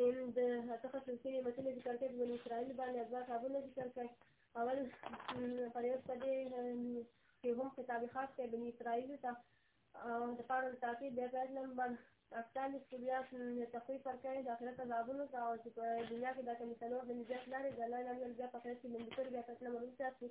ان د هڅه شو چې متن ذکر کړي بني اسرائیل باندې ازوا کابونه ذکر کړي اول پر یو څه دې چې هم کتاب خاص کړي بني اسرائیل ته او د پاره د تاکي بیا ځای نمبر اکتان چې بیا تخوی پر کړي د آخرت عذابونو ته او چې په دنیا کې دا کوم څلور د نجات لارې د الله نامه بیا په خیر کې لنډ کړي بیا په نمبر 4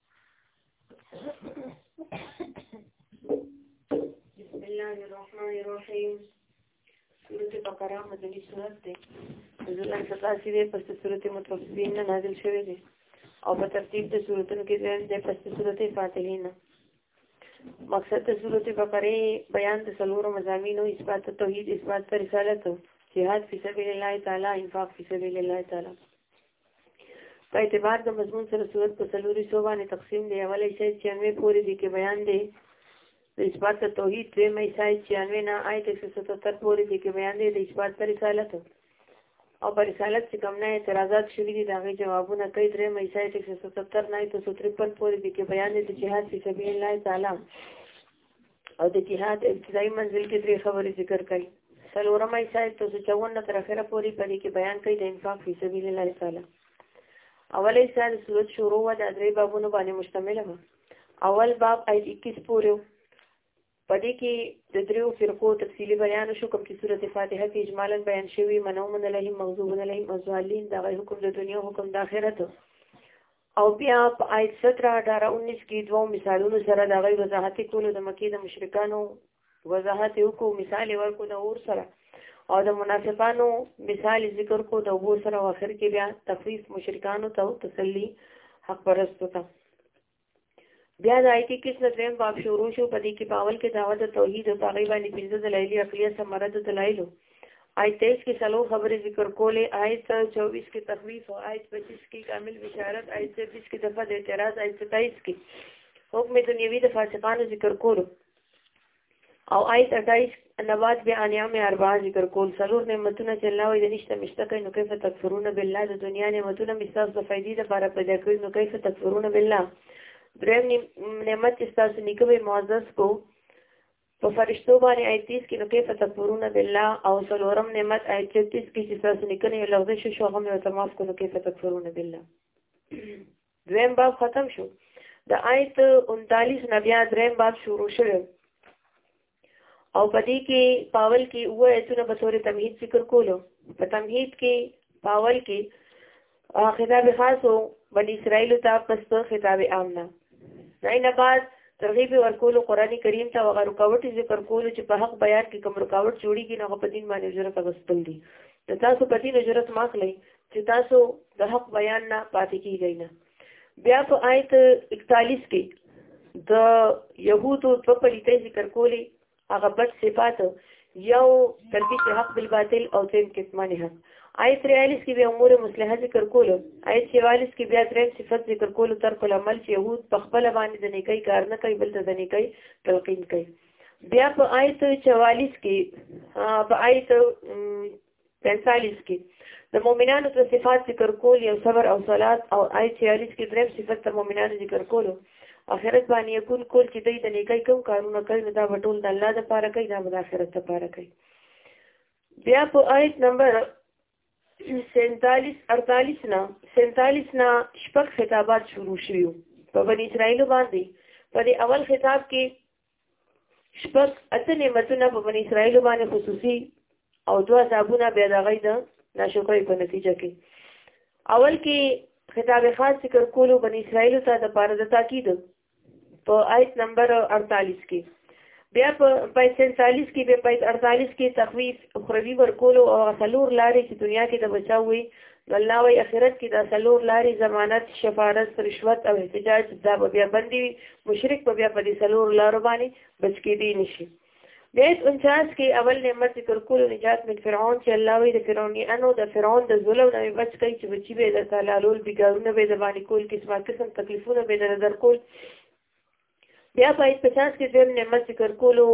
بسم الله الرحمن الرحيم سورة بقرة مدني سورة ده حضور الله صلی الله علیه وسلم پس سورة متوفین نه نازل شوه دي او په ترتیب د سورتونو کې دویم ده پس سورة فاتحه نه مقصد د سورة بقرة بیان د سلور مزامین او اثبات توحید اثبات رسالت جهاد فی سبیل الله تعالی انفاق فی سبیل الله تعالی په اعتبار د مضمون سره صورت په سلوري سو باندې تقسیم دی اول ایسای چیانوی پوری دی کې بیان دی د اثبات د توحید دوی مې ایسای چیانوی نه آیت 177 پوری دی کې بیان دی د اثبات پر رسالت او پر رسالت چې کوم نه اعتراضات شوي دي دا غي جوابونه کوي درې مې ایسای 177 نه 153 پوری دی کې بیان دی د جهاد فی سبیل الله تعالی او د جهاد ابتدایي منزل کې درې خبرې ذکر کړي څلورمه یې سایت تاسو چوون نه تر اخره پورې په دې کې بیان کړي د انفاق فی سبیل الله تعالی اولې سایت صورت شروع و د درې بابونو باندې مشتمل و اول باب آیت 21 پورې په دې کې د دریو فرقو تفصیلی بیان شو کوم چې سورته فاتحه کې اجمالا بیان شوی منو من لهم مغضوب لهم مزوالین دا غي حکم د دنیا حکم د آخرت او بیا په آیت ستره اډاره انیس کې دوو مثالونو سره د غي وضاحت کولو د مکې د مشرکانو وضاحت وکړو مثال ورکو د اور سره او د منافقانو مثال ذکر کو د وو سره او اخر کې بیا تخفیف مشرکانو ته تسلی حق پرستو ته بیا د آیت کې څه دریم باب شروع شو په دې کې باول کې دعوت توحید او هغه باندې پنځه دلایل عقلیه سمره د دلایلو آیت 23 کې څلور خبرې ذکر کولې آیت 24 کې تخویف او آیت 25 کې کامل بشارت آیت 26 کې دفع د اعتراض آیت 27 کې حکم دنیوي د فاسقانو ذکر کولو او آیت 28 نبات بیا انعام اربع ذکر کول سرور نعمتونه چې الله وي د نشته مشته کوي نو کیف تکفرون بالله د دنیا نعمتونه مستاس د فائدې لپاره پیدا کوي نو کیف تکفرون بالله دریم نعمت چې تاسو نکوي معزز کو په فرشتو باندې آیت 30 کې نو کې فتکبرون بالله او سلورم نعمت آیت 33 کې چې تاسو نکنه یو لفظ شو شو هغه یو تماس کو نو کې فتکبرون بالله دویم باب ختم شو د آیت 39 نه بیا دریم باب شروع شوه او پدې کې پاول کې و ایتونه په تورې تمهید ذکر کولو په تمهید کې پاول کې او خطاب خاصو بنی اسرائیل ته پس په خطاب عام نه نه بعد ترغیب ورکول قران کریم ته وغه رکاوټ ذکر کول چې په حق بیان کې کوم رکاوټ جوړیږي نه په دین باندې جرأت غوښتل دي نو تاسو په دین جرأت ماخلي چې تاسو د حق بیان نه پاتې کیږئ نه بیا په آیت 41 کې د يهودو په پلیتې ذکر کولې هغه بد صفات یو تربیت حق بالباطل او تیم کتمان حق آیت 43 کې بیا امور مصلحه ذکر کولو آیت 44 کې بیا دریم صفت ذکر کولو تر کول عمل چې يهود په خپل باندې د نیکۍ کار نه کوي بلته د نیکۍ تلقین کوي بیا په آیت 44 کې په آیت 45 کې د مؤمنانو د صفات ذکر کول یو صبر او صلات او آی 46 کې دریم صفت د مؤمنانو ذکر کولو اخرت باندې یکون کول چې دوی د نیکۍ کوم کارونه کوي نو دا ټول د الله لپاره کوي دا د آخرت لپاره کوي بیا په آیت نمبر 47 48 نه 47 نه شپږ خطابات شروع شوي په بنی اسرائیل باندې په دې اول خطاب کې شپږ اته نعمتونه په بنی اسرائیل باندې خصوصي او دوه عذابونه بیا د غي د ناشکرۍ په نتیجه کې اول کې خطاب خاص ذکر کولو بنی اسرائیل ته د پاره د تاکید په آیت نمبر 48 کې بیا په 45 کې بیا په 48 کې تخویف اخروی ورکولو او خلور لارې چې دنیا کې د بچاو وي الله وی اخرت کې دا څلور لارې ضمانت شفارت رشوت او احتجاج دا به بیا بندي وي مشرک به بیا په دې څلور لارو باندې بچ کېدی نشي بیت 49 کې اول نعمت ذکر کول نجات من فرعون چې الله وی د فرعونی انو د فرعون د ظلم نه بچ کړي چې بچي به د تعالی لول بګارونه به د باندې کول قسمه قسم تکلیفونه به د نظر کول بیا په استشهاد کې دویم نعمت ذکر کولو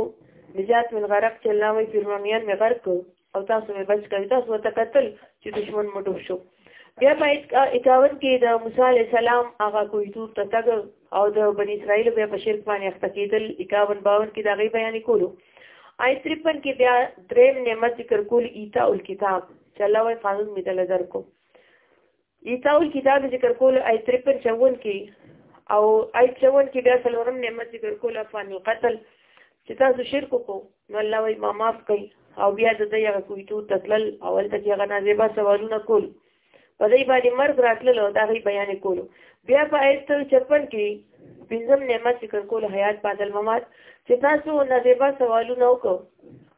نجات من غرق چې الله وایي فرعونیان مې غرق کړ او تاسو مې بچ کړی تاسو ورته کتل چې دشمن مو ډوب شو بیا په 51 کې د موسی علی السلام هغه کوی تور ته تګ او د بنی اسرائیل بیا په شرک باندې اخته کېدل 51 52 کې دا غي بیان کولو آی 53 کې بیا دریم نعمت ذکر کول ایتا الکتاب چې الله وایي قانون مې دل درکو عیسی او کتاب ذکر کول آیت 53 کې او آیت 54 کې بیا څلورم نعمت ذکر کول افغان قتل چې تاسو شرک کو نو الله وي ما معاف کړي او بیا د دې هغه کوی ته تتلل اول ته هغه نازبا سوالونه کول په دې باندې مرګ راتلل او دا غي بیان کول بیا په آیت 54 کې پنځم نعمت ذکر کول حیات بعد الممات چې تاسو نازبا سوالونه وکړو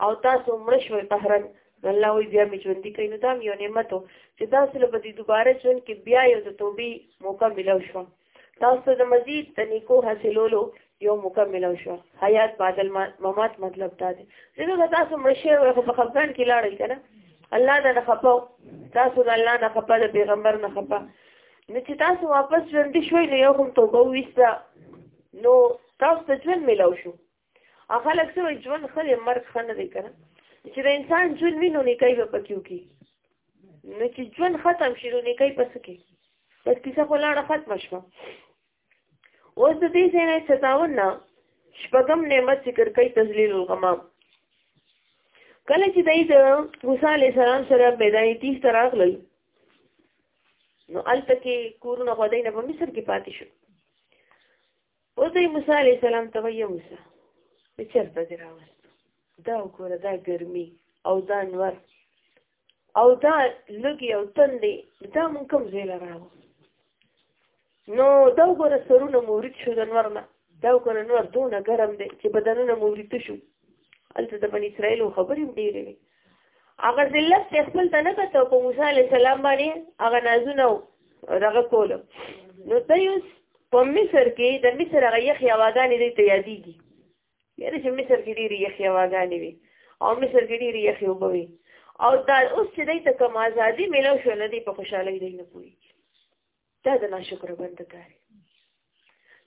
او تاسو مړ شوي قهرن الله وی بیا می ژوند کوي نو دا یو نعمت چې تاسو له دې دوباره ژوند کې بیا یو د توبې موقع ملو شو تاسو د مزید د نیکو حاصلولو یو موقع ملو شو حیات بعد الممات مطلب دا دی ځکه تاسو مرشه او په خپګان کې لاړل کنه الله نه خپاو تاسو د الله نه خپه د پیغمبر نه خپه نو چې تاسو واپس ژوند شوي نو یو هم توبه وسته نو تاسو ته ژوند ملو شو خلک څه وایي ژوند ښه دی مرګ ښه نه دی که نه چې د انسان ژوند وي نو نیکۍ به پکې وکړي نو چې ژوند ختم شي نو نیکۍ به څه کوي بس کیسه خو لاړه ختمه شوه اوس د دې ځای نه ستاون نه شپږم نعمت ذکر کوي تذلیل الغمام کله چې دای د موسی علی السلام سره میدان تیس ته راغلل نو الته کې کورونه خدای نه په مصر کې پاتې شو او دی موسی علیه السلام ته وایي موسی د چرته دې راوستو دا وګوره دا ګرمي او دا نور او دا لږي او تندې دا مونږ کوم ځای له راوو نو دا وګوره سرونه مو ورید شو د نور نه دا وګوره نور دونه ګرم دی چې بدنونه مو ورید شو هلته د بني اسرائیلو خبرې هم ډېرې وې هغه ذلت چې خپل ته نه کته په موسی علی السلام باندې هغه نازونه دغه کول نو ته یو په مصر کې د مصر هغه یخ یواګانې دې ته یادېږي یاره چې مصر کې ډېری یخ یواګانې وي او مصر کې ډېری یخ وبوي او دا اوس چې دې ته کوم ازادي ملو شو نه دې په خوشاله دې نه پوي دا د ناشکر بنده کار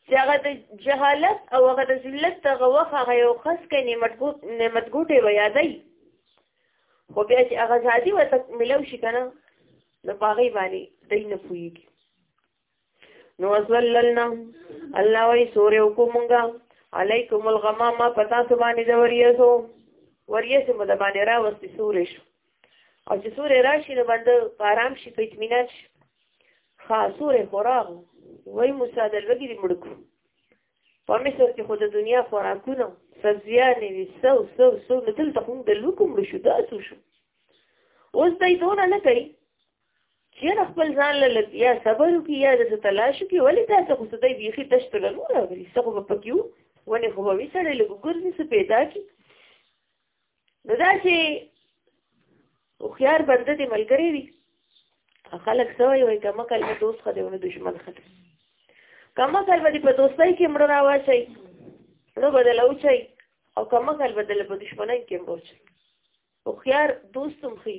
چې هغه د جهالت او هغه د ذلت هغه وخت هغه یو خاص کې نعمتګوټ نعمتګوټې و یادای خو بیا چې هغه ځادي وته ملو شي کنه نو باغی باندې دای نه پويږي نو ازللنا الله وای سورې وکومږه علیکم الغمامه پتا سبحانه د وریاسو وریاسو مده باندې راوستي سورې شو او چې سورې راشي نو باندې په آرام شي په اطمینان شي ښه سورې خوراک وای موسی د لوګي دې مړکو په مصر کې خو د دنیا خوراکونه سبزیانې وي سو سو سو نو دلته هم د لوکو مړ شو دا څه شو اوس دوی دونه نه کوي چې خپل ځان له یا صبر وکړي یا د څه تلاش وکړي ولې تاسو خو ستاسو بیخي تشت له نور راغلي څه خو به پکې وو ولې خو به وي سړی لږ ګرځي څه پیدا کړي نو دا چې هوښیار بنده دې ملګری وي خلک څه وایي وایي کمه کل به دوست خدای ونه دشمن خدای کمه کل به دې په دوستۍ کې مړه راواشي مړه به دله وچي او کمه کل به دله په دشمنۍ کې مړه وچي هوښیار دوست هم ښي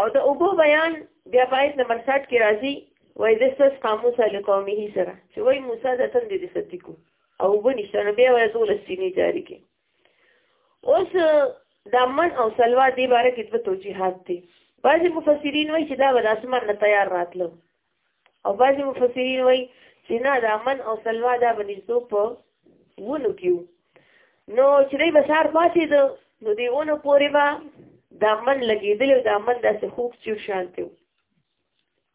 او د اوبو بیان بیا پایت نمبر 60 کې راځي وای د سس قاموس له قومه سره چې وای موسی د تند دې ستې کو او ونشته نو بیا وای زول سینې جاری کې اوس دا من او سلوا دې باره کې دوه توجیهات دي بعضې مفسرین وایي چې دا به د اسمان نه تیار راتلو او بعضی مفسرین وای چې نه دا من او سلوا دا بنځو په ونو کیو نو چې دوی بسار پاتې ده نو دی ونو پورې با دا من لګېدل او دا من داسې خوک چې شانته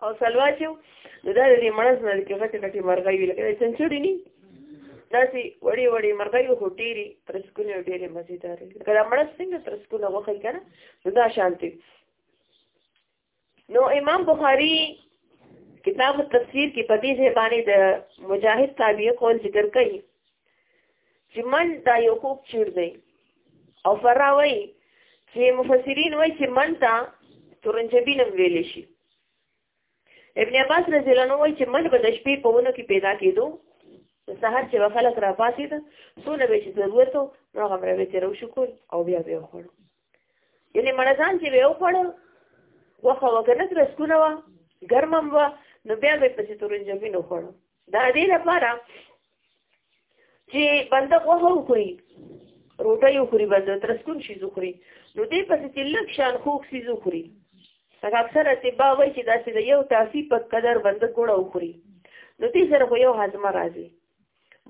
او سلوا چې نو دا د مړز نه کې غټه غټه مرغۍ وی لکه چنچوډی ني داسې وړي وړي مرغۍ خو ډېری ترسکونه ډېری مزیدار لکه دا مړز څنګه ترسکونه وخی کنه نو دا شانته نو امام بخاری کتاب التفسیر کې په دې ځای باندې د مجاهد تابعی قول ذکر کړي چې من دا یو خوب چیر دی او فراوی چې مفسرین وایي چې من ته تورنجبی نوم ویل شي ابن عباس رضی الله عنه وایي چې من به د شپې په ونه کې پیدا کېدو سهار چې وخلک را پاتې ده څونه به چې ضرورت نو هغه مې به تیر او شکر او بیا به خوړو یعنی مړزان چې به وخړ وخه وکنه تر سکونه وا ګرمم وا نو بیا به پسې تورنجبین وخړ دا دې لپاره چې بنده غوښه وخوري روټي وخوري بنده تر سکون شي زخوري نو دې پسې چې لږ شان خوک سي زخوري هغه اکثر اتباع وایي چې دا چې یو تاسو په قدر بنده ګوړه وخوري نو دې سره خو یو هضم راځي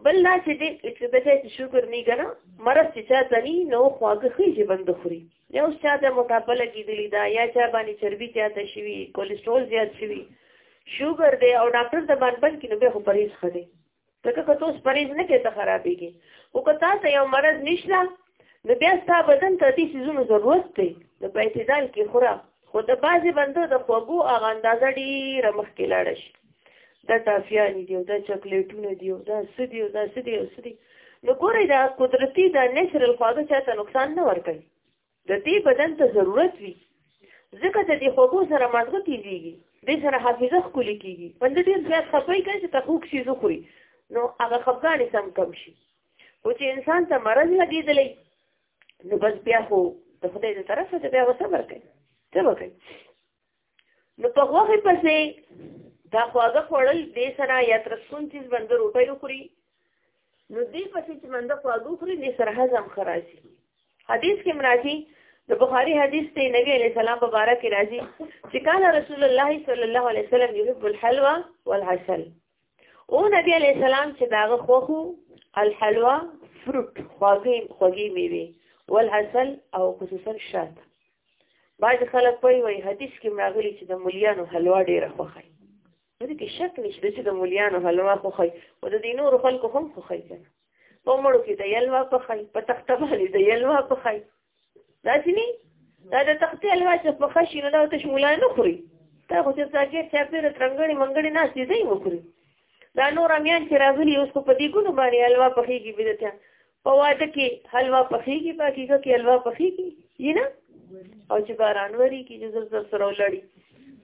بل دا چې دې چې د دې شکر نه کنه مرز چې چا تني نو خواږه خي چې بند خوري یا اوس چا د موټاپه لګېدلی دا یا چا باندې چربي زیاته شوي کولیسټرول زیات شوي شوګر دی او ډاکټر د باندې بند کې نو به خو پرهیز خدي ځکه که تاسو پرهیز نه کوي ته خرابېږي او که تاسو یو مرض نشته نو بیا ستا بدن ته دې سيزونو ضرورت دی نو په اعتدال کې خوره خو د بعضې بنده د خوږو هغه اندازه ډېره مخکې لاړه شي دا ټافیانې دي او دا چاکلیټونه دي او دا څه دي او دا څه دي او څه دي نو ګورئ دا قدرتي دا نیچرل خواږه چا ته نقصان نه ورکوي د دې بدن ته ضرورت وي ځکه د دې خوږو سره مازغه تېزېږي دې سره حافظه ښکلې کېږي بنده ډېر زیات خپوي کوي چې ته خوږ شي زه خوري نو هغه خفګانې سم کم شي خو چې انسان ته مرض لګېدلی نو بس بیا خو د خدای د طرفه ته بیا وصبر کوي څه وکړي نو په غوښې پسې دا خواږه خوړل دې سره یا ترسون چیز باندې روټۍ وخوري نو دې پسې چې باندې خواږه وخوري دې سره هضم خراسي حدیث کې مرাজি د بخاری حدیث ته نبی علیہ السلام مبارک راځي چې کان رسول الله صلی الله علیه وسلم یحب الحلوا والعسل او نبی علی السلام چې داغه خوخو الحلوا فروټ خوږی خوږی میوه والعسل او خصوصا شات بعض خلک وایي وایي حدیث کې راغلي چې د مليانو حلوا ډیره خوخی نو دې کې شک نشته چې د مليانو حلوا خوخی او د دې نور خلکو هم خوخی کنه په مړو کې د یلوا په خای په تخته باندې د یلوا په خای دا چې نه دا د تختې حلوا چې په ښه شي نو دا ته شمولا نه خوري دا خو چې ساګر چاپېره ترنګړې منګړې ناستې دی وخوري دا نور امیان چې راغلي اوس خو په دې ګونو باندې حلوا پخېږي بدته په واده کې حلوا پخېږي په حقیقت کې حلوا پخېږي یې نه او چې باران وری کې جزر زر سره ولړي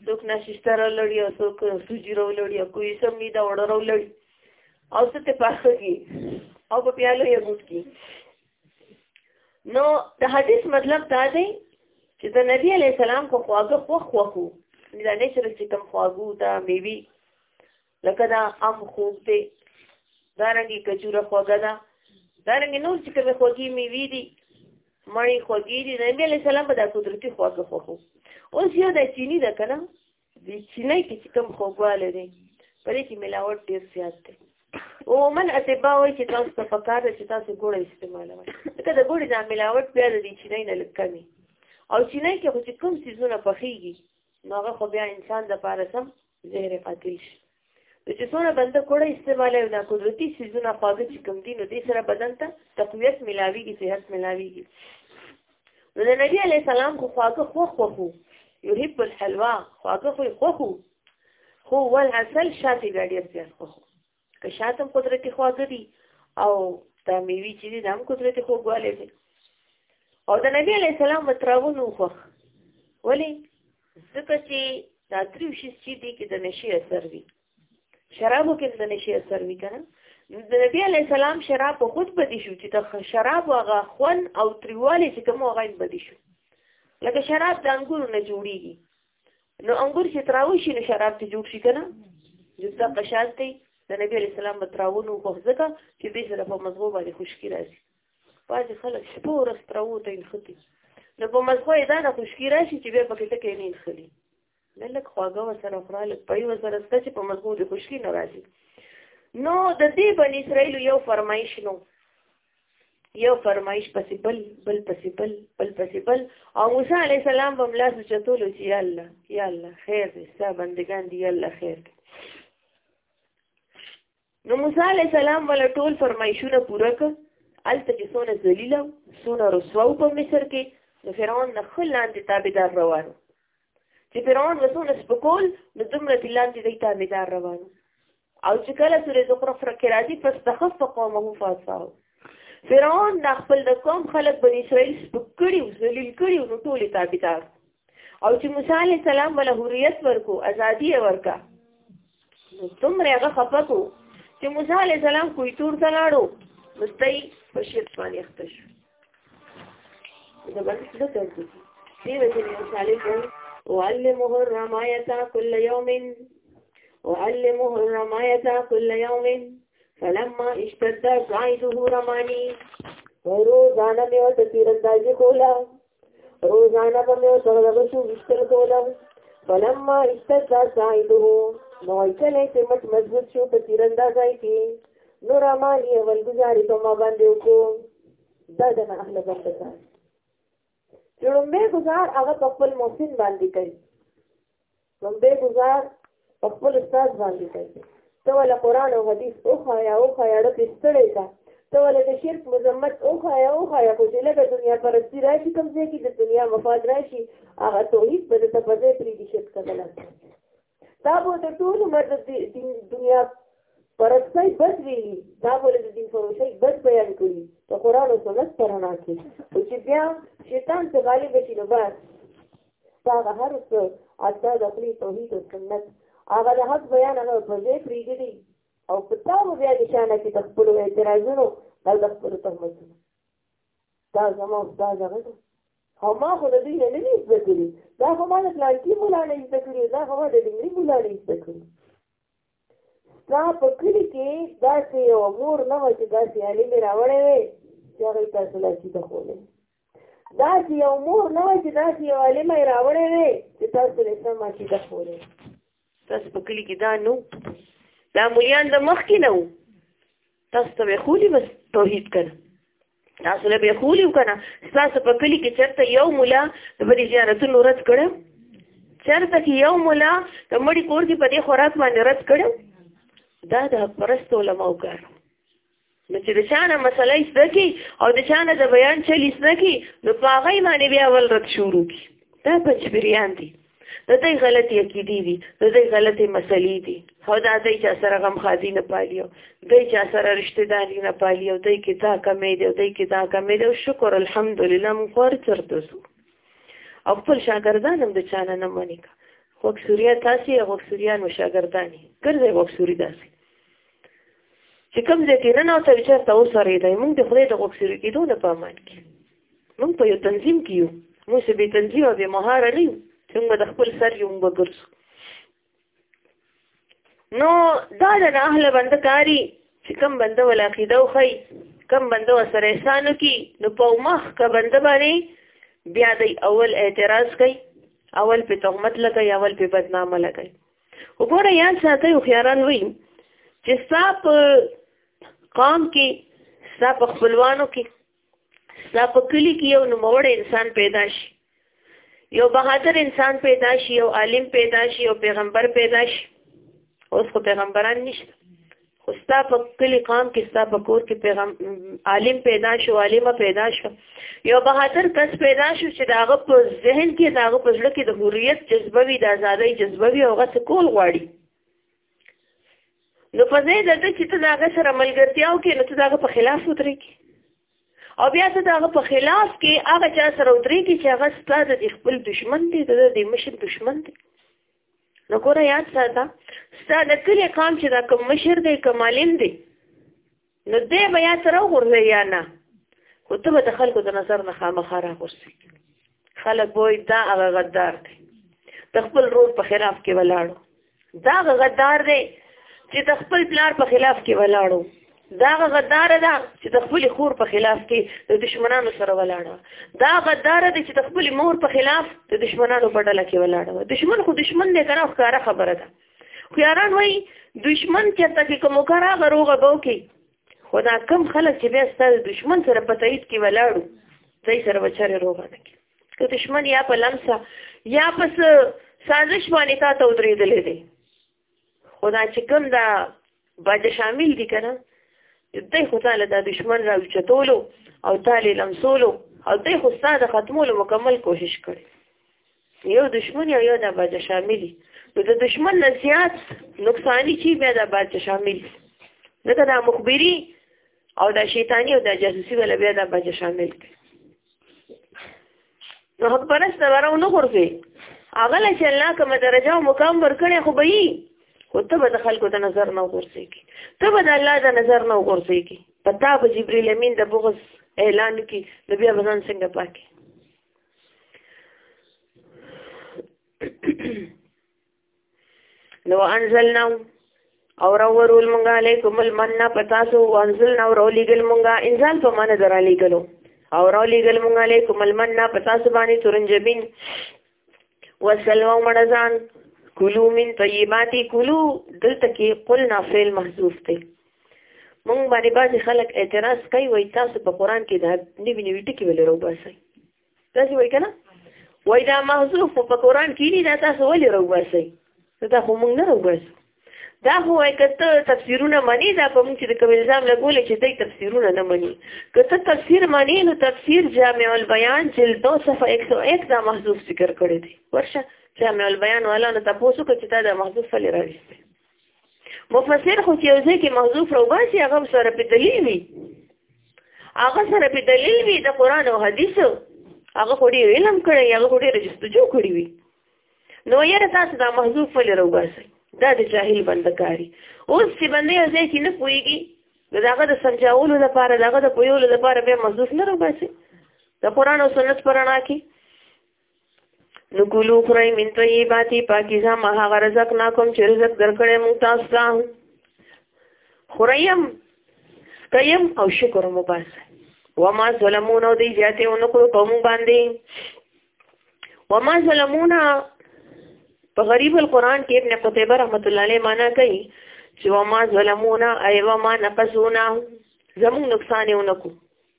څوک ناشسته را ولړي او څوک سوجي را ولړي او کوی سم نه دا وړه را ولړي او څه ته پخېږي او په پیالو یې ګوت کې نو د حدیث مطلب دا دی چې د نبی علی السلام کو خواږه خو خوخو دا نه چې چې کوم خواږو دا میوي لکه دا ام خوب دی دا رنګي کجوره خواږه ده دا رنګي نور چې کوم خواږي میوي دي مړی خوږی دي نبی علی السلام په د قدرتي خواږه خوخو اوس یو د چینی ده کنه دې چینه کې چې کوم خوګواله دی په دې کې ملاوت ډیر زیات دی او من اتبا وایي چې تاسو ته پکار ده چې تاسو ګوړه استعمالوئ ځکه د ګوړې دا ملاوت بیا د دې چینه نه لږ کمی او چینه کې خو چې کوم سیزونه پخېږي نو هغه خو بیا انسان د پاره سم زهر قاتل شي نو چې څونه بنده کوړه استعمالوي دا قدرتي سيزونه خواږه چې کوم دي نو دې سره بدن ته تقویت ملاويږي صحت ملاويږي نو د نبی علی سلام خو خواږه خو خو خو يحب الحلوا خواږه خو خو خو خو ول عسل شاتي ګاډي زیات خو خو که شاتم قدرتي خواږه دي او دا میوي چې دي هم قدرتي خوږوالی دي او د نبی علی سلام متراونه وخوخ ولی ځکه چې دا تریو شي چې دي کې د نشي اثر وي شرابو کې د نشي اثر وي کنه د نبی علی السلام شراب په خود بدی شو چې د شراب هغه خون او تریواله چې کوم هغه بدی شو لکه شراب د انګورو نه جوړیږي نو انګور چې تراوي شي نو شراب ته جوړ شي کنه جدا قشاز دی د نبی علی السلام بتراونو خو ځکه چې دې سره په مزغو باندې خوشکی راځي بعضې خلک شپه ورځ تراو ته نښتي نو په مزخو یې دا د خشکي راشي چې بیا پکې ټکی نه نښلي نه لږ خواږه ورسره خوره لږ پی ورسره سته چې په مزخو د خشکي نه راځي نو د دې بن اسرائیلو یو فرمایش نو یو فرمایش پسې بل بل پسې بل بل پسې بل او موسی علی السلام په ملاس چتولو چې یا الله یا الله خیر دې ستا بندگان دي یا الله خیر دې نو موسی علی السلام ول ټول فرمایشونه پوره ک الته چې سونه ذلیل سونه رسوا په مصر کې نو فرعون نه خلاندې تابعدار روانو چې فرعون وسونه سپکول نو دومره دلاندې دی تابعدار روانو او چې کله سورې زخرف کې راځي پس تخف قومه فاصاو فرعون د خپل د قوم خلک بنی اسرائیل سپکړي او ذلیل کړي نو ټول تابعدار او چې موسی علی السلام ول حریت ورکو ازادي ورکا تمره هغه خفقو چې موسی علی السلام کوی تور ته لاړو مستي په شیخ باندې اختش دا باندې څه کوي دی وجه موسی علی کوم وعلمه الرمايه كل يوم وعلمه الرمايه كل يوم فلما اشتد قاعده رماني ورو ځان مې ورته تیرندازي کوله روزانه به مې سره د بچو ویشتل کولم فلما استسا سایده نو کله چې مټ مضبوط شو په تیرندا ځای کې نو را ما یې ولګزارې په ما باندې وکړو دا د نه اهل بنده کار چې لومبې ګزار هغه په خپل محسن باندې کوي لمبه گزار په خپل استاد باندې کوي ته ول قران او حديث او خایا او خایا د ستړي کا ته ول د شرک مزمت او خایا او خایا خو چې لکه دنیا پرستی راشي کوم ځای کې د دنیا مفاد راشي هغه توحید به ته په ځای پری دي شرک کول دا به د ټول عمر د دنیا پرستی بد وی دا به د دین فروشي بد بیان کړي ته قران او سنت پرانا کې چې بیا شیطان ته غالب شي نو بس ستا د هر څه اتا د خپل توحید او سنت هغه د حق بیان هغه په ځای پریږدي او په تا مو بیا د شانه کې د خپل اعتراضونو او د خپل تهمتونو دا زمو دا زغه او ما خو د دې نه نه زده کړی دا خو ما د پلان کې مولا نه زده کړی دا خو د دې مولا نه زده کړی دا په کلی کې داسې یو مور نه و چې داسې علي مې راوړی وی چې هغه تاسو لا چې د خولې دا چې یو مور نه وای چې دا چې یو عالم یې راوړی وی چې تاسو له اسلام ماشي د خورې تاسو په کلی کې دا نو دا مولیان د مخ کې نه وو تاسو ته خولي بس توحید کړه تاسو له به خولي وکنه تاسو په کلی کې چرته یو مولا د بری زیارتونو رد کړو چرته کې یو مولا د مړي کور کې په دې خوراک باندې رد کړو دا د پرست علماو کار نو چې د چانه مسله یې زده کی او د چانه د بیان چل یې زده کی نو په هغه باندې بیا ول رد شروع کی دا پنځبریان دي د دې غلطي عقیدې دي د دې غلطي مسلې دي هو دا دې چې سره غم خادي نه پالیو دې چې سره رشتہ داري نه پالیو دې کې دا کمې دي دې کې دا کمې دي شکر الحمدلله مون خور چرته سو او خپل شاګردان هم د چانه نه منی کا وکسوریا تاسو یې وکسوریان مشاګردانی ګرځي وکسوري داسي چې کوم ځای کې نه نو ته چېرته وسرېدای موږ د خدای د غوښتلو کېدو نه په امان کې موږ په یو تنظیم کې یو موږ چې بې تنظیم او بې مهاره نه یو چې موږ د خپل سر یو موږ ګرځو نو دا د اهل بنده کاری چې کوم بنده ول عقیده او خی کوم بنده وسره احسان کی نو په مخ کا بنده باندې بیا د اول اعتراض کوي اول په تهمت لګي اول په بدنامه لګي وګوره یا ساته یو خیاران وی چې ستا په قام کې ستا په خپلوانو کې ستا په کلی کې یو نوموړی انسان پیدا شي یو بهادر انسان پیدا شي یو عالم پیدا شي یو پیغمبر پیدا شي اوس خو پیغمبران نشته خو ستا په کلی قام کې ستا په کور کې پیغام عالم پیدا شو عالمه پیدا شو یو بهادر کس پیدا شو چې داغه په ذهن کې داغه په زړه کې د حریت جذبه وي د ازادۍ جذبه وي او غته کول غواړي نو په ځای د چې ته داغه سره ملګرتیا وکې نو ته داغه په خلاف ودرېږي او بیا ته داغه په خلاف کې هغه چا سره ودرېږي چې هغه ستاسو د خپل دشمن دی د دې مشر دشمن دی نو ګوره یاد ساته ستا د کلي قام چې دا کوم مشر دی کوم عالم دی نو دی به یا ته راغورځوې یا نه خو ته به د خلکو د نظر نه خامخا راغورځې خلک به وایي دا هغه غدار دی د خپل رور په خلاف کې ولاړو دا هغه غدار دی چې د خپل پلار په خلاف کې ولاړو دا غدار ده چې د خپل خور په خلاف کې د دشمنانو سره ولاړه دا غدار ده چې د خپل مور په خلاف د دشمنانو په ډله کې ولاړه دشمن خو دشمن نه کنه ښکارا خبره ده خو یاران وای دشمن چې تاسو کوم کار غروغه بو کې خدا کم خلک چې بیا ستاسو دشمن سره په تایید کې ولاړو ځای سره بچره روغه نه کې که دشمن یا په لمسه یا پس سازش باندې تا ته ودرېدلې دي خدا چې کوم دا باج شامل دي کنه دې خو تعالی دا دشمن راوي چتولو او تعالی لمسولو او دې خو ستاسو ختمولو مکمل کوشش کړي یو دشمن یو یو دا باج شامل نو د دشمن نه زیات نقصانی چی بیا دا باج شامل دغه دا مخبری او دا شیطانی او دا جاسوسی ولا بیا دا بچ شامل کړي نو حق پرس دا ورو نه خورځي هغه له چې الله کوم درجه او مقام ورکړي خو به یي خو ته به د خلکو د نظر نه وګورځي کی ته به د الله د نظر نه وګورځي کی پتا به جبرئیل امین د بغض اعلان کی نو بیا به ځان څنګه پاکي نو انزلنا او راورول مونږه علیکم المنه پتا سو انزلنا او راولېګل مونږه انزال په معنی درا لېګلو او راولېګل مونږه علیکم المنه پتا سو باندې ترنجبین وسلو مړزان کلو من طیباتی کلو دلته کې قلنا فعل محذوف دی مونږ باندې بعضې خلک اعتراض کوي وایي تاسو په قرآن کې دا نوي نوي ټکي ولې راوباسئ تاسو وای کنه وای دا محذوف په قران کې نه دا تاسو ولې راوباسي دا خو موږ نه راوباسو دا خو وای کته تفسیرونه مانی دا په موږ چې د کوم الزام لګول چې دای تفسیرونه نه مانی کته تفسیر مانی نو تفسیر جامع البیان جلد 2 صفحه 101 دا محذوف ذکر کړی دی ورشه جامع البیان والا نو تاسو کو چې دا محذوف فلی راوي مفسر خو چې یو ځای کې محذوف راوباسي هغه سره په دلیل وي هغه سره په دلیل وي د قران او حدیثو هغه خو ډیر علم کړی هغه خو ډیر جستجو کړی وي نو یې تاسو دا محذوف ولې راوباسي دا د جاهل بندکاری اوس چې باندې یو ځای کې نه پويږي داغه د سمجاولو لپاره داغه د پویولو لپاره به محذوف نه راوباسي د قران او سنت پرانا کې نو کولو خورای من طیباتی پاکیزه ما هغه رزق ناکم چې رزق درکړې مونږ تاسو ته خوریم کیم او شکر مو بس وما ظلمون او دی زیاته اونکو په مونږ باندې وما ظلمون په غریب القرآن کې ابن قتیبه رحمت الله علیه معنا کوي چې وما ظلمون ای وما نقصونا زمون نقصان اونکو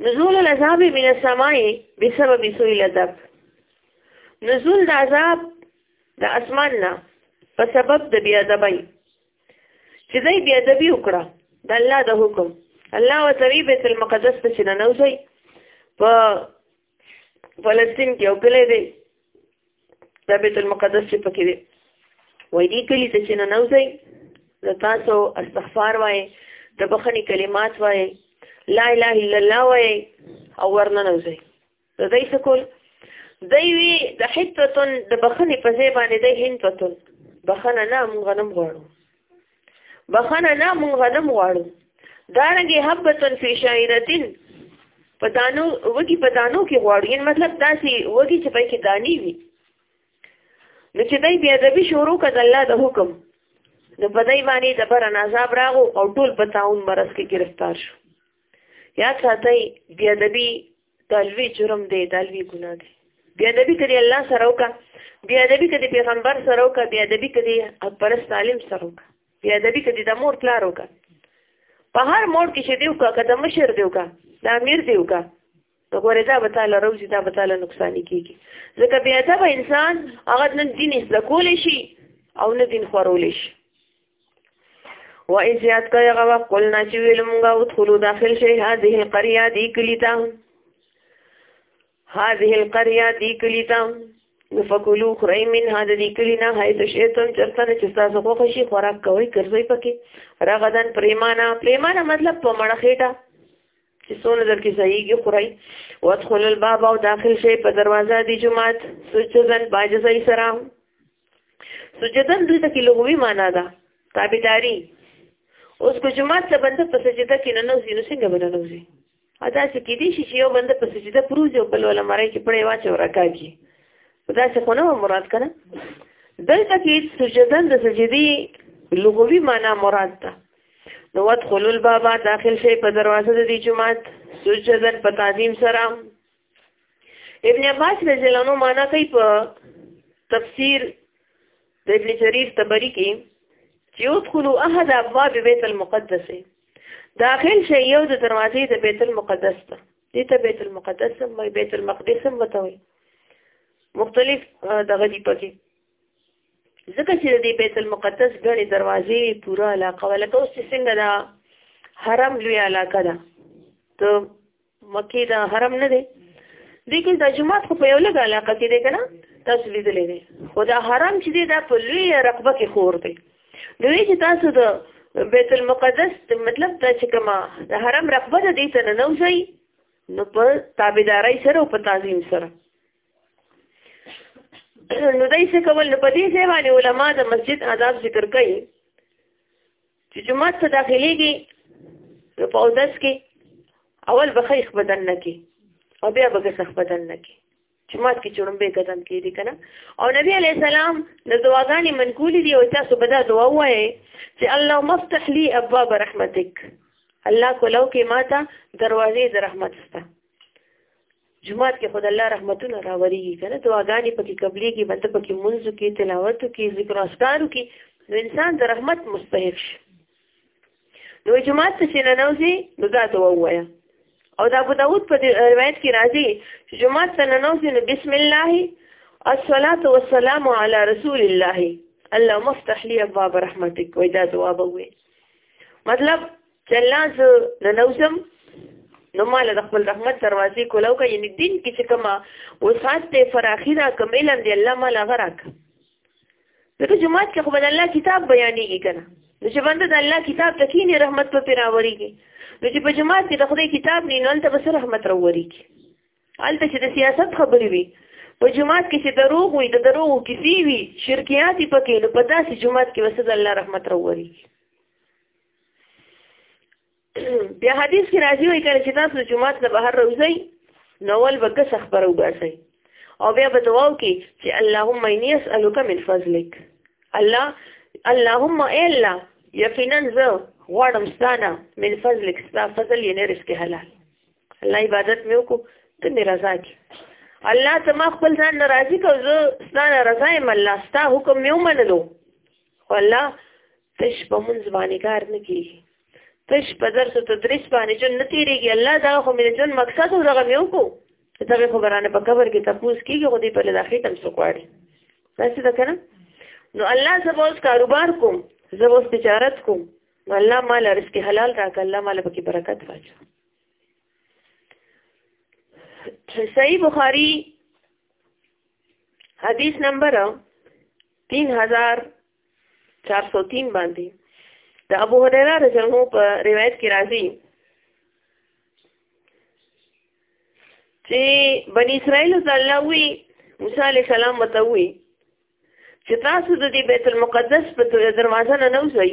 نزول العذاب من السماء بسبب سوء الادب نزول د عذاب د اسمان نه په سبب د بی ادبی چې دای بی ادبی وکړه د الله د حکم الله وتعالى بیت المقدس ته چې ننوځي په فلسطین کې یو کلی دی دا بیت المقدس چې پکې دی وای دې کلی ته چې نه نوځي د تاسو استغفار وای د بخنی کلمات وای لا اله الا الله وای او ورنه نوځي د دې څه کول دی وی د حتتون د بخنی په ځای باندې د هندتون بخنه نه موږ نه غواړو بخنه نه مونږ غنم غواړو دارنګه حبتن فی شاعرتن په دانو وګي په دانو کې غواړو یعنی مطلب دا چې وګي چې په کې دانی وي نو چې دای بیا د به شروع کړه د الله د حکم نو په دای باندې د بر عذاب راغو او ټول په تاون مرز کې گرفتار شو یا ساتي بیا د به دا لوی جرم دی دا لوی ګناه دی بی ادبی کدی الله سره وکا بی ادبی کدی پیغمبر سره وکا بی ادبی کدی پرست عالم سره وکا بی ادبی کدی د مور پلار وکا په هر مور کې چې دیو کا کده مشر دیو کا د امیر دیو کا نو ګوره دا به تعالی روزي دا به تعالی نقصان کیږي ځکه بی ادب انسان هغه نن دین زده کول شي او نه دین خورول شي و ایس یاد کړی هغه وخت قلنا چې ویل مونږه ادخلو داخل شئ هذه القريه دې کلي ته هذه القريه دې کلي ته نو فکلو خورئ منها د دې کلي نه حیث شئتم چېرته نه چې ستاسو خوښه شي خوراک کوئ ګرځئ پکې رغدن پریمانه پریمانه مطلب په مړه خېټه چې څونه در کې ځایږي خورئ وادخل الباب او داخل شئ په دروازه دی جماعت سجدن باجزئ سره سجدن دلته کې لغوي معنا ده تابعداري اوس کو جماعت ته بنده په سجده کې نه نوځي نو څنګه به نه نوځي ادا چې کې دي چې یو بنده په سجده پروزي او بل ولا مړی کې پړې واچو راکاږي دا څه خو نه مراد کنه دلته کې سجدن د سجدي لغوي معنا مراد ده نو ودخلوا الباب داخل شي په دروازه د دې جماعت سجدن په تعظیم سره ابن عباس رضی الله عنه معنا کوي په تفسیر د ابن جریر تبری کې چې ادخلوا احد ابواب بیت المقدس داخل شي یو د دروازې د بیت المقدس ته دې ته بیت المقدس مې بیت المقدس متوي مختلف دغه دی پکې ځکه چې د بیت المقدس غړي دروازې پورا علاقه ولکه اوس چې څنګه دا حرم لوی علاقه ده ته مکی دا حرم نه دی دیکن دا جماعت خو په یو لږ علاقه کې دی کنه تاسو لیدلې دی خو دا حرم چې دی دا په لوی رقبه کې خور دی دوی چې تاسو د بیت المقدس مطلب دا چې کما د حرم رقبه د دې ته نه نوځي نو په تابعداري سره او په تعظیم سره نو دای څه کول نو په دې ځای باندې علما د مسجد آداب ذکر کوي چې جمعه ته داخليږي نو په اودس کې اول به خیخ بدن نه کې او بیا به ګسخ بدن نه کې جمعه کې چړمبه قدم کې دي کنه او نبی علی السلام د دعاګانې منقولې دي او تاسو به دا دعا وایي چې اللهم افتح لي ابواب رحمتک الله کولو کې ماته دروازې د رحمت ستا جمعات کې خدای الله رحمتونه راوريږي کنه دعاګانې پکې قبليږي بنده پکې منځو کې تلاوت کې ذکر اسکارو کې نو انسان د رحمت مستحق شي نو جمعات ته چې نه نوځي نو دا ته وایا او دا ابو داود په روایت کې راځي چې جمعات ته نه نوځي نو بسم الله الصلاة والسلام على رسول الله اللهم افتح لي ابواب رحمتك وای دا دعا به وي مطلب چې الله زه ننوزم نو مال د خپل رحمت دروازې کولاو کا یعنی دین کې چې کما وسات ته فراخی را کمل دی الله مال غراک دغه جماعت کې خو بل الله کتاب بیانېږي کنه نو چې باندې د الله کتاب ته کینې رحمت په پیراوريږي نو چې په جماعت کې د خدای کتاب نه نو ته بس رحمت راوريږي الته چې د سیاست خبرې وي په جماعت کې چې دروغ وي د دروغ کیسې وي شرکیات پکې نو په داسې جماعت کې وسد الله رحمت راوريږي بیا حدیث کې راځي وایي کله چې تاسو جمعات ته بهر راوځئ نو ول به کس خبره وباسئ او بیا به دعا وکړي چې اللهم اني اسالک من فضلک الله اللهم الا یقینا زه غواړم ستانه من فضلک ستا فضل یې نه رزق حلال الله عبادت مې وکړو ته مې رضا کې الله ته ما خپل ځان ناراضي کو زه ستانه رضا یم الله ستا حکم مې ومنلو خو الله تش په مونږ باندې کار نه کیږي تش په درس او تدریس باندې جون نه تیریږي الله دا خو مې جون مقصد او دغه مې وکړو دغه خبرانه په قبر کې تپوس کیږي خو دې په لداخې تم سو غواړي تاسو دا کنه نو الله زبر اوس کاروبار کوم زبر اوس تجارت کوم نو الله مال رزق حلال راک الله مال پکې برکت واچو صحیح بخاری حدیث نمبر 3403 باندې د ابو هريره رضی الله په روایت کې راځي چې بني اسرائيل الله وی موسی عليه السلام وته وی چې تاسو د دې بیت المقدس په دروازه نه نوځئ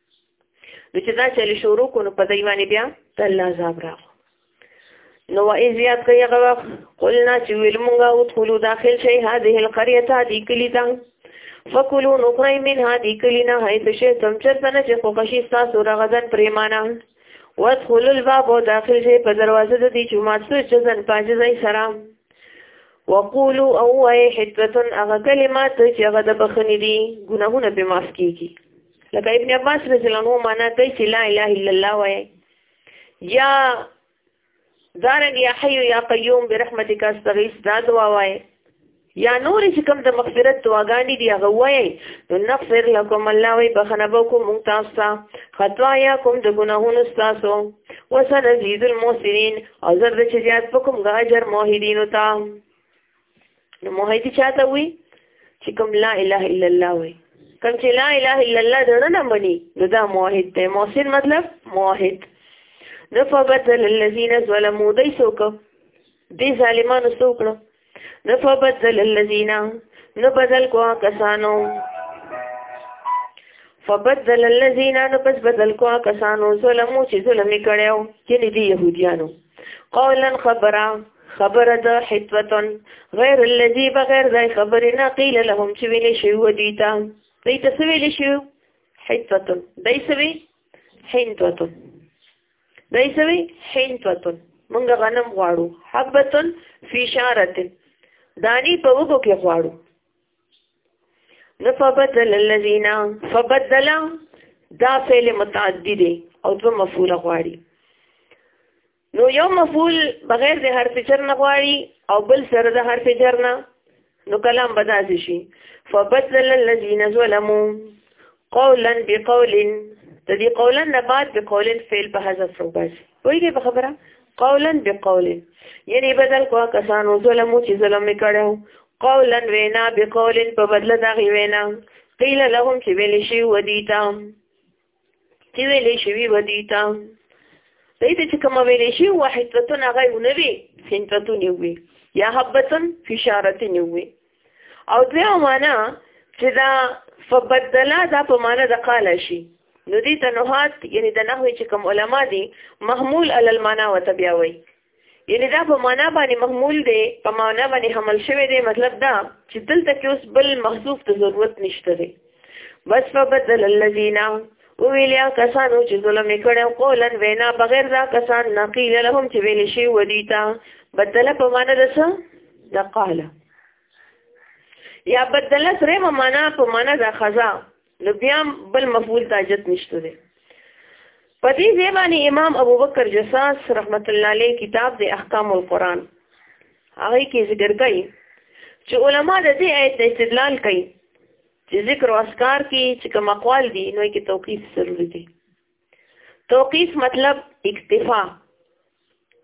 نو چې دا چلی شروع کو نو په دای باندې بیا د الله عذاب راغو نو وای زیات کوي هغه وخت قلنا چې ویل مونږه ودخلوا داخل شي هذه القريه هذه کلی دا فکلوا نخرج منها دي کلینا حيث شئتم چرتنه چې خوښي تاسو رغدن پریمانه وادخل الباب او داخل شي په دروازه د دې جمعات سره چې ځن پاجه ځای سره وقولو او وای حتتن هغه کلمات چې هغه د بخنې دي ګناهونه به معاف کیږي لکه ابن عباس رضی الله عنه معنا کوي چې لا اله الا الله وایي یا زارنګ یا حی یا قیوم برحمتک استغیث دا دعا وایي یا نور چې کوم د مغفرت دعاګانې دی هغه وایي نو نغفر لكم الله وي بخنه بكم مونږ تاسو ته خطایا کوم د ګناهونو تاسو وسنزيد المحسنين او زر چې زیات بكم غاجر موحدین ته نو موحدی چاته وی چې کوم لا اله الا الله وی کوم چې لا اله الا الله دړه نه مني نو دا موحد دی محسن مطلب موحد نو فبدل الذين ظلموا دای سوک دې ظالمانو سوک نو نو فبدل الذين نو بدل کو کسانو فبدل الذين نو پس بدل کو کسانو ظلمو چې ظلم کړو چې دې يهوديانو قولا خبره خبر د حتوتن غیر الذي بغیر ځای خبرې نه قیل لهم چې ویلې شي و دي تا دې ته څه ویلې شي حتوتن دای سوي حنتوتن دای سوي حنتوتن مونږ غنم غواړو حبتن فی شارتن دانی په وګو کې غواړو نه فبدل الذين فبدل دا فعل متعدی دی او دو مفعول غواړي نو یو مفعول بغیر د حرف جر نه غواړي او بل سره د حرف جر نه نو کلام بداسي شي فبدل الذين ظلموا قولا بقول د دې قولا نه بعد د قولن فعل په حذف سره بس وایي په خبره قولا بقول یعنی بدل کو کسانو ظلم چې ظلم وکړو قولا وینا بقول په بدل دا غي وینا قیل لهم چې ویل شي ودیتا چې ویل شي ودیتا دې ته چې کوم ویل شي واحد وتن هغه ونوي سنتتون وي یا حبتن فشارتن وي او دویمه معنا چې دا فبدلا دا په معنا د قال شي نو دې تنوحات یعنی د نحوی چې کوم علما دي محمول علی المعنا وتبیا وي یعنی دا په معنا باندې محمول دی په معنا باندې حمل شوی دی مطلب دا چې دلته کې اوس بل محذوف ته ضرورت نشته دی بس فبدل الذين او ویلیا کسانو چې ظلم کړو قولن وینا بغیر دا کسان نقیل لهم چې ویل شي ودیتا بدله په معنا د څه د قاله یا بدله سره په معنا په معنا د خزا نو بیا بل مفعول تاجت نشته دی په دې ځای باندې امام ابوبکر جساس رحمت الله علیه کتاب د احکام القرآن هغه کې ذکر کوي چې علما د دې آیت استدلال کوي چې ذکر او اسکار کې چې کوم اقوال دي نو کې توقیف ضروري دي توقیف مطلب اکتفا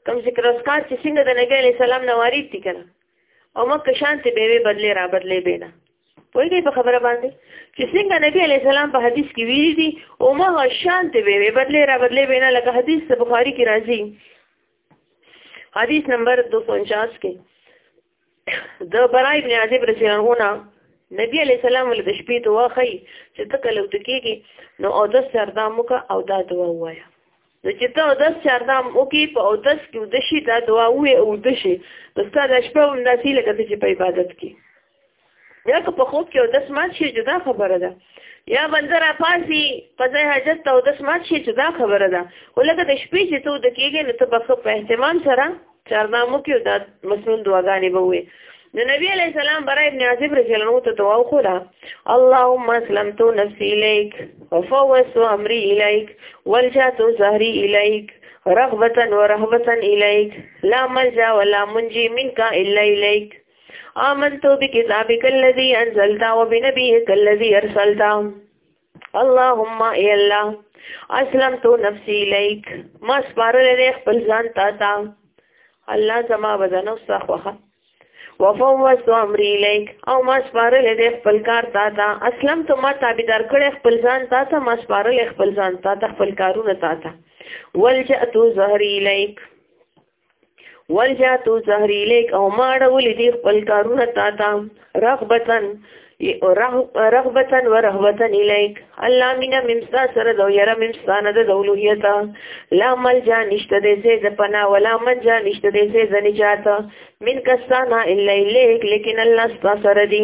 کوم ذکر او اسکار چې څنګه د نبی علی سلام نه وارد دي کنه او مکه شانته به وی بدلې را بدلې بینه پوهیږئ په خبره باندې چې څنګه نبی علی سلام په حدیث کې ویلي دي او مغه شانته به وی بدلې را بدلې بینه لکه حدیث بخاری کې راځي حدیث نمبر 249 کې د برای ابن عازب رضی الله عنه نبی علی السلام ول د شپې دعا خي چې ته کله وتکیږي نو او د سردام وک او دا دعا وایا نو چې ته او د سردام وکي په او دس کې د شي دا دعا وې او د شي د ستاسو شپه هم داسې لکه چې په عبادت کې یا که په خوب کې او دس مات شي جدا خبره ده یا بنده را پاسي قضای حاجت ته او دس مات شي جدا خبره ده ولکه د شپې چې ته د کېږې نو ته به ښه په اهتمام سره چارنامو کې دا مسنون دعاګانې به وې نو نبی علیہ السلام برای ابن عازب رضی الله عنه ته دعا وکړه اللهم اسلمت نفسي اليك وفوضت امري اليك والجأت ظهري اليك رغبة ورهبة اليك لا ملجا ولا منجي منك الا اليك آمنت بكتابك الذي انزلت وبنبيك الذي ارسلت اللهم اي الله اسلم تو نفسي ليك ما سپارل دې خپل ځان تا تا الله زما بدن او صحوه وفوضت امري ليك او ما سپارل دې خپل کار تا تا اسلم تو ما تابعدار کړې خپل ځان تا تا ما سپارل خپل ځان تا تا خپل کارونه تا تا ولجأت ظهري ليك ولجاتو زهری لیک او ماړه ولې دی خپل کارونه تا تا رغبتن رغبتن و رغبتن الیک الله مینا ممستا سره دو یرا ممستا نه د اولوهیت لا مل جا نشته دې سه د پنا ولا من جا نشته دې سه د نجات من کسانا الا الیک لیکن الله ستا سره دی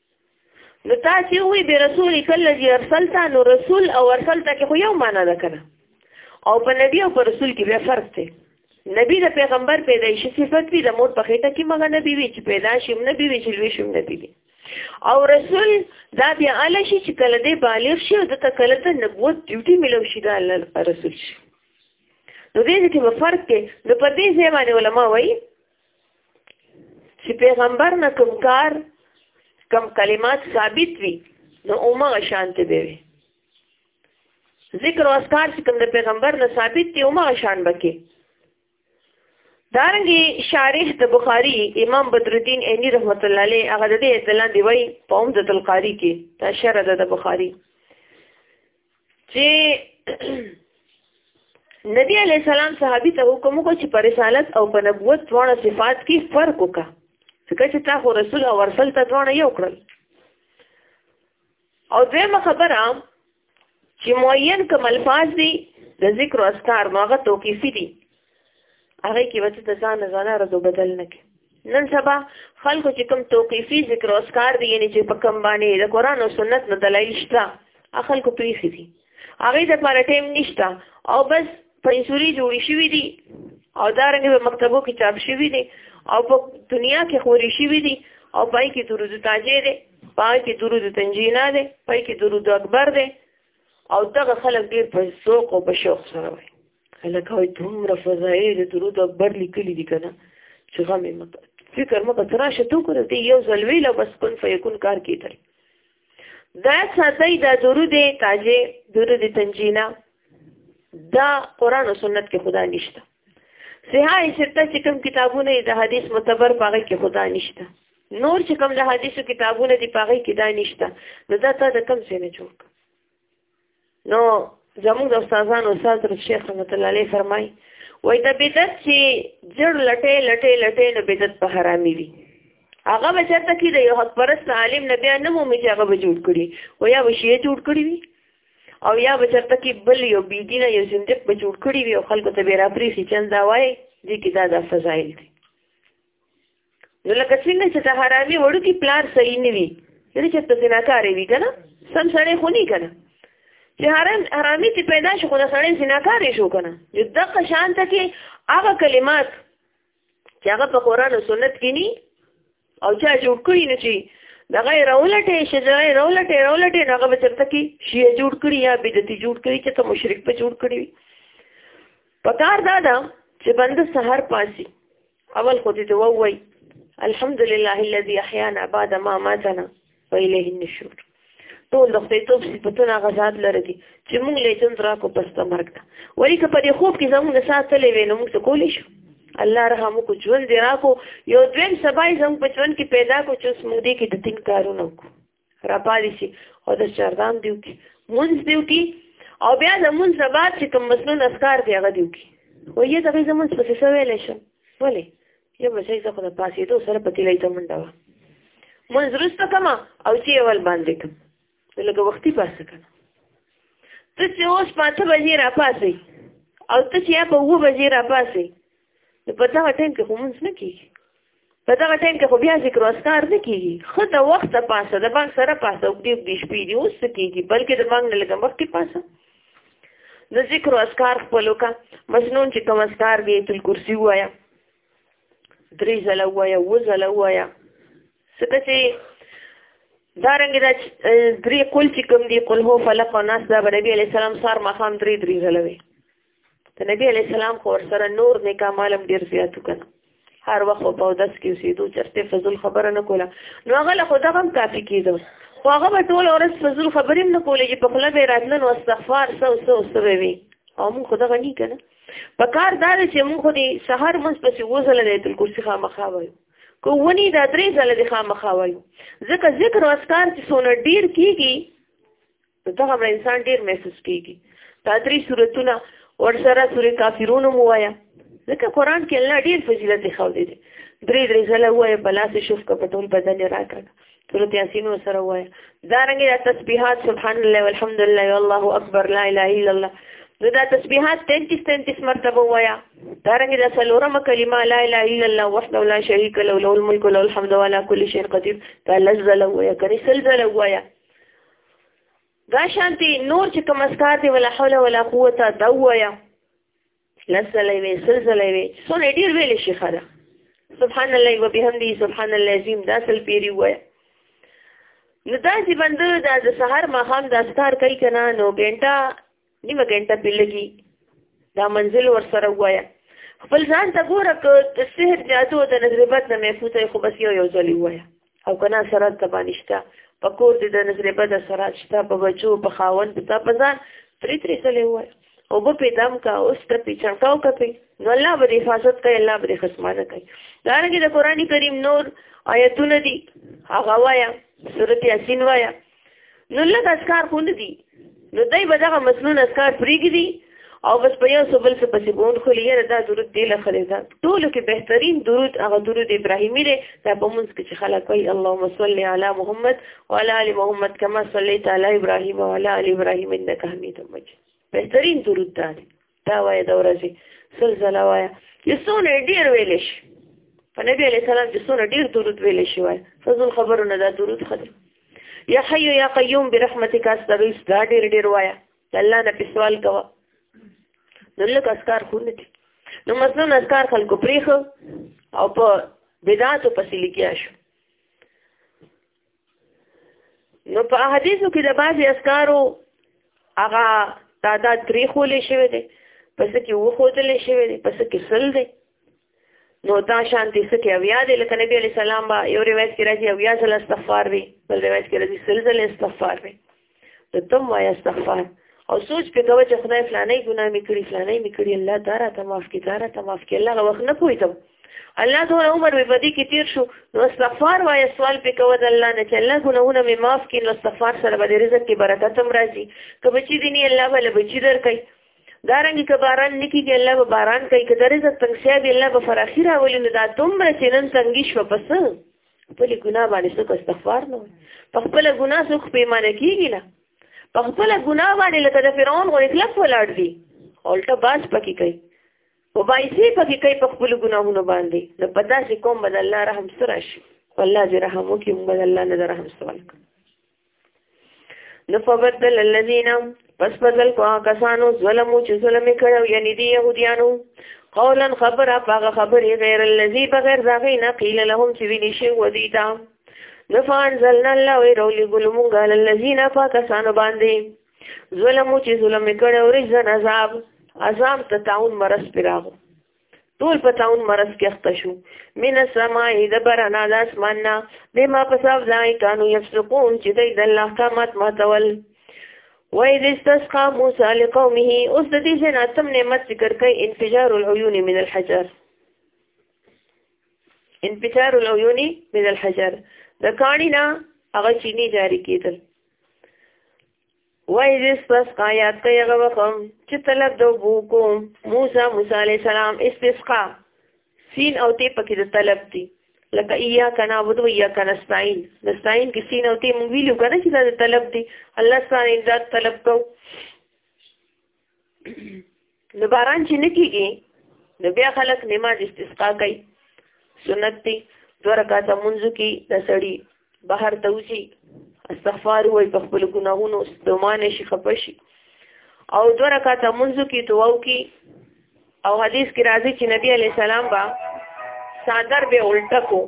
نو تاسو وی به رسول کله چې ارسلتا نو رسول او ارسلتا کې خو یو معنا ده کنه او په نبی او په رسول کې بیا فرق دی نبی د پیغمبر پیدایشي صفت وی د مور په خېټه کې مګه نبی وی چې پیدا شي نبی وی چې لوی شي نبی وی او رسول دا بیا اله شي چې کله دې بالغ شي او د تکله ته نبوت ډیوټي ملو شي دا الله رسول شي نو دې کې فرق کې د پدې ځای باندې علما وایي چې پیغمبر نه کوم کار کم کلمات ثابت وي نو اومه شانته به وي ذکر او اسکار چې کوم د پیغمبر نه ثابت دي اومه شان بکې دارنګي شارح د بخاری امام بدر الدین عینی رحمت الله علیه هغه د دې اطلاع دی وای په عمدۃ القاری کې دا شرح ده د بخاری چې نبی علی السلام صحابي ته حکم وکړ چې پر رسالت او په نبوت دواړه صفات کې فرق وکړه ځکه چې تا خو رسول او ورسل ته دواړه یو کړل او دویمه خبره چې معین کوم الفاظ دي د ذکر او اذکار ماغه توقیفي دي هغه کې وته د ځان ځان رضو بدل نه کې نن سبا خلکو چې کوم توقیفي ذکر او اسکار دي یعنی چې په کم باندې د قران او سنت نه دلایل شته خلکو پریخي دي هغه د لپاره ټیم نشته او بس پنځوري جوړ شوی دي او دا رنګ په مکتبو کې چاپ شوی دي او په دنیا کې خوري شوی دي او پای کې درود تاجې دي پای کې درود تنجینا دي پای کې درود اکبر دي او دغه خلک ډیر په ذوق او په شوق سره وایي خلک وایي دومره فضایل درود اکبر لیکلي دي کنه چې غم یې مکه فکر مکه تر راشه تو کړه دې یو ځل ویل بس کن فیکون کار کیدل دا ساتي دا درود تاجه درود تنجینا دا قران او سنت کې خدا نشته صحای سته چې کوم کتابونه د حدیث متبر پاره کې خدا نشته نور چې کوم د حدیثو کتابونه دی پاغي کې دا نشته نو دا تا د کم څه نه جوړ نو زموږ د استادانو استاد تر شیخ رحمت الله علیه فرمای وای دا بدعت چې جړ لټې لټې لټې نو بدعت په حرامي وي هغه به چرته کې د یو حق پرست عالم نه بیا نه مومي چې هغه به جوړ کړي او یا به شیعه جوړ کړي وي او یا به چرته کې بل یو بيدینه یو زندق به جوړ کړي وي او خلکو ته به راپري شي چې دا وایي دې کې دا د فضایل دي نو لکه څنګه چې د حرامي وړو کې پلار صحیح نه وي یعنی چې ته زناکارې وي کنه سم سړی خو نه کنه چې حرام حرامي ته پیدا شو خو د سړی زناکارې شو کنه نو دغه شان ته کې هغه کلمات چې هغه په قران او سنت کې ني او چا جوړ کړی نه شي دغه رولټه شي دغه رولټه رولټه هغه به چرته کې شي جوړ کړی یا بدعتي جوړ کړی چې ته مشرک په جوړ کړی پکار دا ده چې بند سحر پاسي اول خو دې ووي الحمد لله الذي احيانا بعد ما ماتنا وإليه النشور ټول د خپل توپ صفاتونه غزاد لري دي چې موږ له جن را کو پسته مرګ ته ولی که په دې خوب کې زموږ ساتلې وینم موږ څه کولی شو الله رحم کو ژوند دی راکو یو دویم سبای زموږ په ژوند کې پیدا کو چې موږ دې کې د تین کارونه وکړو را پالی شي او د چردام دیو کې مونږ دیو کې او بیا د مونږ بعد چې کوم مسنون اسکار دی هغه دیو کې و یې دغه زمونږ په څه ویل شو ولې یو بچی زه خو د پاسې دوه سره پتی لای ته منډه وا مونږ رسته کما او چې اول باندې کوم لکه وختي پاسه کنه ته چې اوس پاته بجې را پاسې او ته چې په وو بجې را پاسې نو په دغه ټایم کې خو مونږ نه کېږي په دغه ټایم کې خو بیا ذکر او اسکار نه کېږي خو د وخت پاسه د بانک سره پاسه او دې دې شپې دې اوس کېږي بلکې د بانک نه لګم وخت پاسه نو ذکر او اسکار خپل وکا مسنون چې کوم اسکار دی تل کرسی وایا درې زله وایا و زله وایا څه چې دا رنګ دا درې قول چې کوم دی قل هو فلق او ناس دا نبی علی السلام سار مخام درې درې زله وي د نبی علی السلام خو سره نور نیک اعمال هم ډیر زیاتو کنه هر وخت په داس کې اوسېدو چرته فضل خبره نه کوله نو هغه له خدای هم کافي کیدو خو هغه به ټول ورځ فضل خبرې نه کولې چې په خله به راتلن او استغفار سو سو سو وي او موږ خدای غني کنه په کار دار چې موږ خو دې سحر مس پسې وزل نه تل کرسي خامخا وایو کوونی دا درې ځله د خامخا وایو ځکه ذکر او اسکار چې سونه ډیر کیږي نو ته هم انسان ډیر محسوس کیږي دا درې صورتونه ورسره سورې کافرون مو وایا ځکه قران کې الله ډیر فضیلت خو دې درې درې ځله وایي په لاس شوف کا په ټول بدن راکړه سورۃ یاسین سره وایي دا رنګ د تسبیحات سبحان الله والحمد لله والله اکبر لا اله الا الله نو دا تسبیحات 33 33 مرتبه وایا دا رنګ د سلورمه کلمه لا اله الا الله وحده لا شریک له له الملک له الحمد ولا كل شيء قدير دا لزله وایا کني سلزله وایا دا شانتي نور چې کوم اسکار دی ولا حول ولا قوت دا وایا لسلې وی سلسلې وی سونه ډیر ویل شي خره سبحان الله وبحمده سبحان الله عظیم دا سل پیری وایا نو دا چې بنده دا د سحر ماخام د اسکار کوي کنه نو ګنټه نیمه ګنټه پې لګي دا منزل ور سره وایا خپل ځان ته ګوره که د سحر جادو د نظربت نه محفوظ خو بس یو یو ځلې وایا او کنه سره ته باندې شته په کور دې د نظربت سره شته په بچو په خاون په تا په ځان تری تری ځلې وایا او په پیدام کا اوس ته پیچن کاو کپی نو الله به حفاظت کوي الله به خصمانه کوي دا رنګه د قران کریم نور آیتونه دي هغه وایا سورته یاسین وایا نو لږ اسکار خو نه دي نو دای به دغه مسنون اسکار پریږدي او بس په یو سبل څه پسې بون خو لري دا درود دی له خلې دا ټول کې بهترین درود هغه درود ابراهیمی دی دا په مونږ کې چې خلک وایي اللهم صل علی محمد وعلى ال محمد کما صلیت علی ابراهیم وعلى ال ابراهیم انک حمید مجید بهترین درود دی دا وایه د ورځې سل ځله وایه چې څونه ډېر ویلی شي په نبي علیه السلام چې څونه ډېر درود ویلی شي وایه فضل خبرو نه دا درود ښه دی یا حی یا قیوم برحمتک استغیث دا ډېر ډېر وایه الله نه پې سوال کوه نو لږ اسکار خو نه دي نو مثلا اسکار خلکو پرېښه او په بدعاتو پسې لګیا شو نو په احادیثو کې د بعضې اسکارو هغه تعداد پرې خولې شوی دی پس کې وښودلې شوی دی پس کې سل دی نو دا شانتی سکه اویا دی لکه نبی علی سلام با یو روایت کې راځي اویا ځله استغفار وی بل روایت کې راځي سل ځله استغفار وی نو تم وایه استغفار او سوچ په کوه چې خدای فلانې ګناه مې کړې فلانې مې کړې الله دا راته معاف کړي دا راته معاف کړي الله وخت نه پوهېدم الله ته عمر مې په دې کې تیر شو نو استغفار وای سوال پې کوه د الله نه چې الله ګناهونه مې معاف کړي نو استغفار سره به د رزق کې برکت هم راځي که بچي دي نه الله به له بچي درکوي دا رنګ که باران نکی کې الله به باران کوي که د رزق تنګسیا دی الله به فراخي راولي نو دا دومره چې نن تنګي شوه پس خپل ګناه باندې څوک استغفار نه وي په خپل ګناه څوک پیمانه کیږي نه په خپل ګناه باندې لکه د فرعون غو اخلاص ولاړ دي اولټه باس پکې کوي او بایسي پکې کوي په خپل ګناهونو باندې نو په داسې کوم بدل الله رحم سره شي والله دې رحم وکړي موږ الله نه رحم سوال کوي نو فبدل الذين پس بدل کو کسانو ظلمو چې ظلم کړو یعنی دی يهوديانو قولا خبره هغه خبره غیر الذي بغیر ځای نه قیل لهم چې ویني شي ودیتا نفان زلنا الله وی رولی ګلمون غل الذين فكسانو باندې ظلمو چې ظلم کړو رجن عذاب عذاب ته تاون مرس پراغو ټول په تاون مرض کې اخته شو من السماء د برنا د اسمان نه بما پساب ځای کانو یفسقون چې دوی د الله احکامات ماتول وای د استسقا موسی لقومه اوس د دې جنا تم نعمت ذکر کوي انفجار العيون من الحجر انفجار العيون من الحجر د کانی نه هغه چینی جاری کیدل وای دې استسقا یاد کړئ هغه وخت چې طلب د اوبو کو موسی موسی علی السلام استسقا سین او تی پکې د طلب دی لکه ایا کنا ودو ایا کنا استعين نستعين کې سین او تی مونږ ویلو کنه چې دا د طلب دی الله سبحانه امداد طلب کو نو باران چې نه کېږي نو بیا خلک نماز استسقا کوي سنت دی دو رکعاته مونږ کې د سړی بهر ته وځي استغفار وای په خپل ګناهونو ستومانه شي خپشي او دو رکعاته مونږ کې دعا وکي او حدیث کې راځي چې نبی علی سلام با صادر به الټکو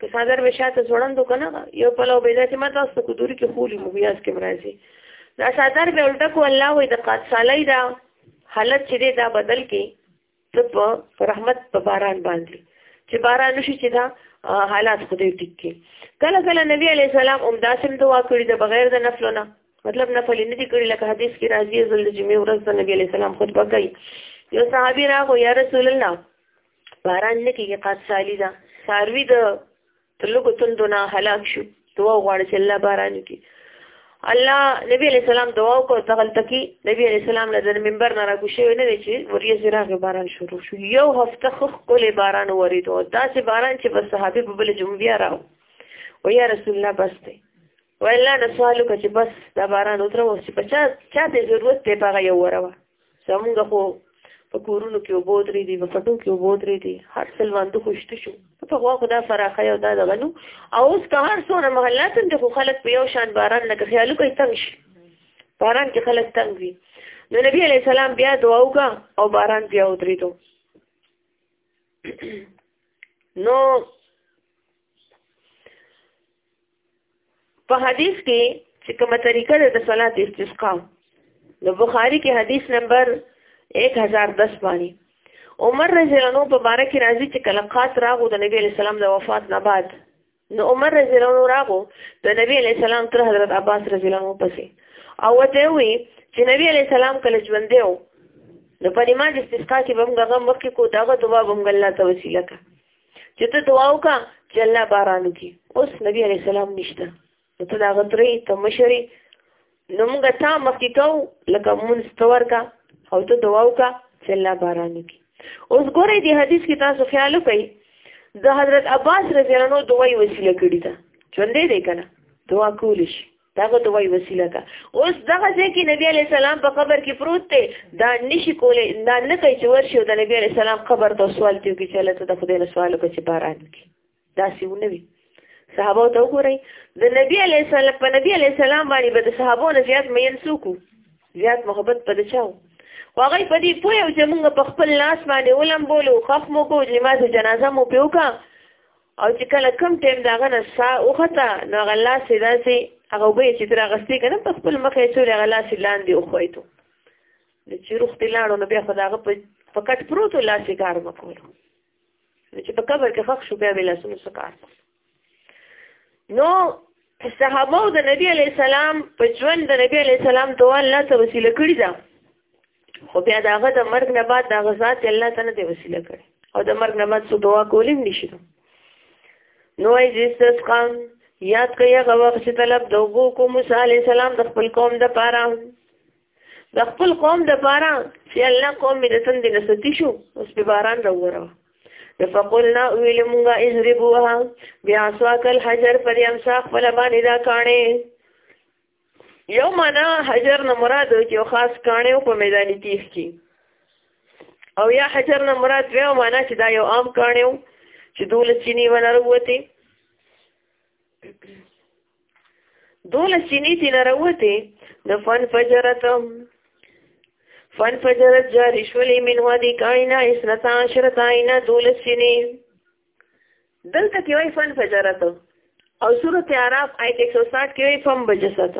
که څادر به شاته ځوړندو که نه یو پلو به داسې ما تاسو ته کدوري کې خولي مو بیاز کې مرازي دا څادر به الټه کو الله وي د قاتسالۍ دا حالت چې دی دا بدل کې ته په رحمت په باران باندې چې باران وشي چې دا حالات خدای ټیک کې کله کله نبی علی السلام هم داسم دعا کړې د بغیر د نفلو نه مطلب نفل نه دي کړی لکه حدیث کې راځي زل د جمعې ورځ د نبی علی السلام خطبه کوي یو صحابي راغو یا رسول الله باران نه کېږي قات سالي ده ساروي د لږو تندو نه هلاک شو دعا وغواړه چې الله باران وکړي الله نبی علیہ السلام دعا وکړه دغلته کې نبی علیہ السلام له د منبر نه راکوشي نه دی چې وریځ راغې باران شروع شو یو هفته خو کول باران ورید او داسې باران چې بس صحابي په بل جمعه راو و یا رسول الله بس دی ولا نسوالو چې بس دا باران وتره و چې په چا چا ته ضرورت دی په یو وروه زمونږ خو په کورونو کې اوبه درې دي په پټو کې اوبه درې دي هر څه لمانځه خوشته شو په غوا خدا فراخه یو دا دغه نو او اوس که هر څومره محلات هم د خو خلک په یو شان باران لکه خیالو کوي تنګ شي باران کې خلک تنګ وي نو نبی علیه السلام بیا دعا وکړه او باران بیا ودرېدو نو په حدیث کې چې کومه طریقه ده د صلات استسقا نو بخاری کې حدیث نمبر 1010 باندې عمر رضی الله عنه په باره کې راځي چې کله قات راغو د نبی علی السلام د وفات نه بعد نو عمر رضی الله عنه راغو د نبی علی السلام تر حضرت عباس رضی الله عنه پسې او وته وی چې نبی علی السلام کله ژوند دی نو په دې ما د استسقا کې بم غم مخکې کو داغه دعا بم الله ته وسیله کړه چې ته دعا وکړه چې الله باران وکړي اوس نبی علی السلام نشته نو ته دا غترې ته مشري نو موږ تا مخکې کو لکه مونږ تور کا او ته دعا وکړه چې الله باران وکړي اوس ګورې دی حدیث کې تاسو خیال وکړئ د حضرت عباس رضی الله عنه دوی وسیله کړی دا ژوندې دی کنه دعا کول شي دا به دوی وسیله کا اوس دغه ځکه نبی علی سلام په قبر کې پروت دی دا نشي کولای دا نه کوي چې ورشي د نبی علی سلام قبر ته سوال کیږي چې الله ته د خدای له سوال کوي چې باران کی دا سیونه وي صحابه ته وګورئ د نبی علی سلام په نبی علی سلام باندې به د صحابو نه زیات مین سوکو زیات محبت پد چاو واغی په دې پوه او چې موږ په خپل لاس باندې ولم بولو خخ مو کو جماعت جنازه مو پیوکا او چې کله کم ټیم داغه نه سا وخته نو هغه لاس یې داسې هغه وبې چې تر غستې کنه په خپل مخ یې څول هغه لاس یې لاندې وخویتو نو چې روخ تلاړو نو بیا خداغه په فقط پروت لاس یې کار وکړو نو چې په قبر کې خښ شو بیا بل لاسونو سکار نو صحابه د نبی علی السلام په ژوند د نبی علی السلام دوه الله ته وسیله کړی دا خو بیا دا هغه د مرګ نه بعد دا غزاد الله تعالی دی وسیله کړ او د مرګ نه بعد څو دعا کولم نشي نو ای جسس قام یاد کړئ هغه وخت چې طلب د وګو کو موسی علی السلام د خپل قوم د پاره د خپل قوم د پاره چې الله قوم دې تند نه ستی شو اوس په باران راوره د فقلنا ویل مونږه اجربوها بیا سواکل حجر پر امساق فلبان اذا کانه یو معنا حجر نه مراد یو خاص کانه او په میداني تیخ کې او یا حجر نه مراد یو معنا چې دا یو عام کانه او چې دوله چینی ونر وته دوله چینی تی نه وته د فن فجرتم فن فجرت جاری شولی من وادی کائنا اسنتا عشرت آئینا دوله چینی دلته کې وایي فن فجرت او سورت عراف آیت 160 کې وایي فم بجست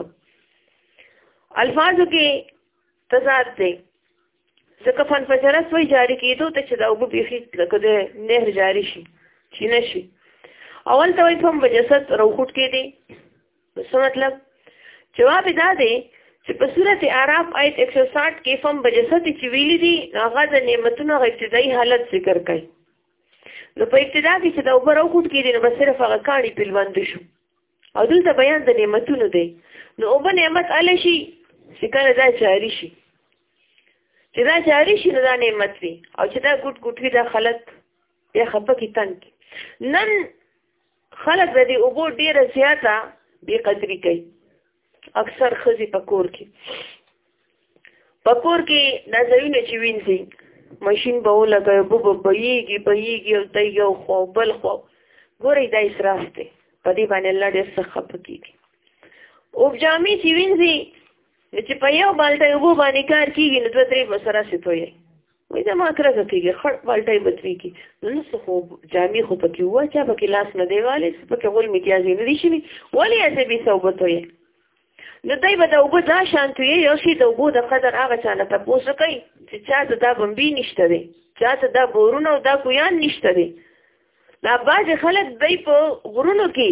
الفاظو کې تضاد دی ځکه فن فجرت وایي جاری کېدو ته چې دا وبو بيخي لکه د نهر جاری شي چې نشي اول ته وایي فم بجست روخټ کې دی څه مطلب جواب دا دی چې په صورت اعراف آیت 160 کې فم بجسد چې ویلي دي هغه د نعمتونو غیبتدایي حالت ذکر کوي نو په ابتدا کې چې د اوبه راوخوټ کېدې نو به صرف هغه کاڼي پې لمند شو او دلته بیان د نعمتونو دی نو اوبه نعمت اله شي چې کله دا جاري شي چې دا جاري شي نو دا نعمت وي او چې دا ګوټ ګوټ وي دا خلک بیا خپه کې تنګ نن خلک د دې اوبو ډېره زیاته بې قدري کوي اکثر خزي پکور کې پکور کې دا ځایونه چې وینځي ماشین به ولګي بوب بهيږي بهيږي او ته یو خو بل خو ګوري دا اسراف دی په دې باندې الله ډېر څه خپه کیږي او جامې چې وینځي چې په یو بالټه یو باندې کار کیږي نو دوه درې بسره سي توي وای دا ما کرګه کېږي خړ پالټای بتوي کی نو نو خو جامې خو پکې وای چا پکې لاس نه دیواله څه پکې غول میتیازې نه دي شي ولی اته به صحبت وي نو دای به د وګ دا شانتوي یو شی د وګ د قدر هغه چا نه تاسو کوي چې چا ته دا بمبي نشته دي چا ته دا بورونه او دا کویان نشته دي دا باز خلک دی په غرونو کې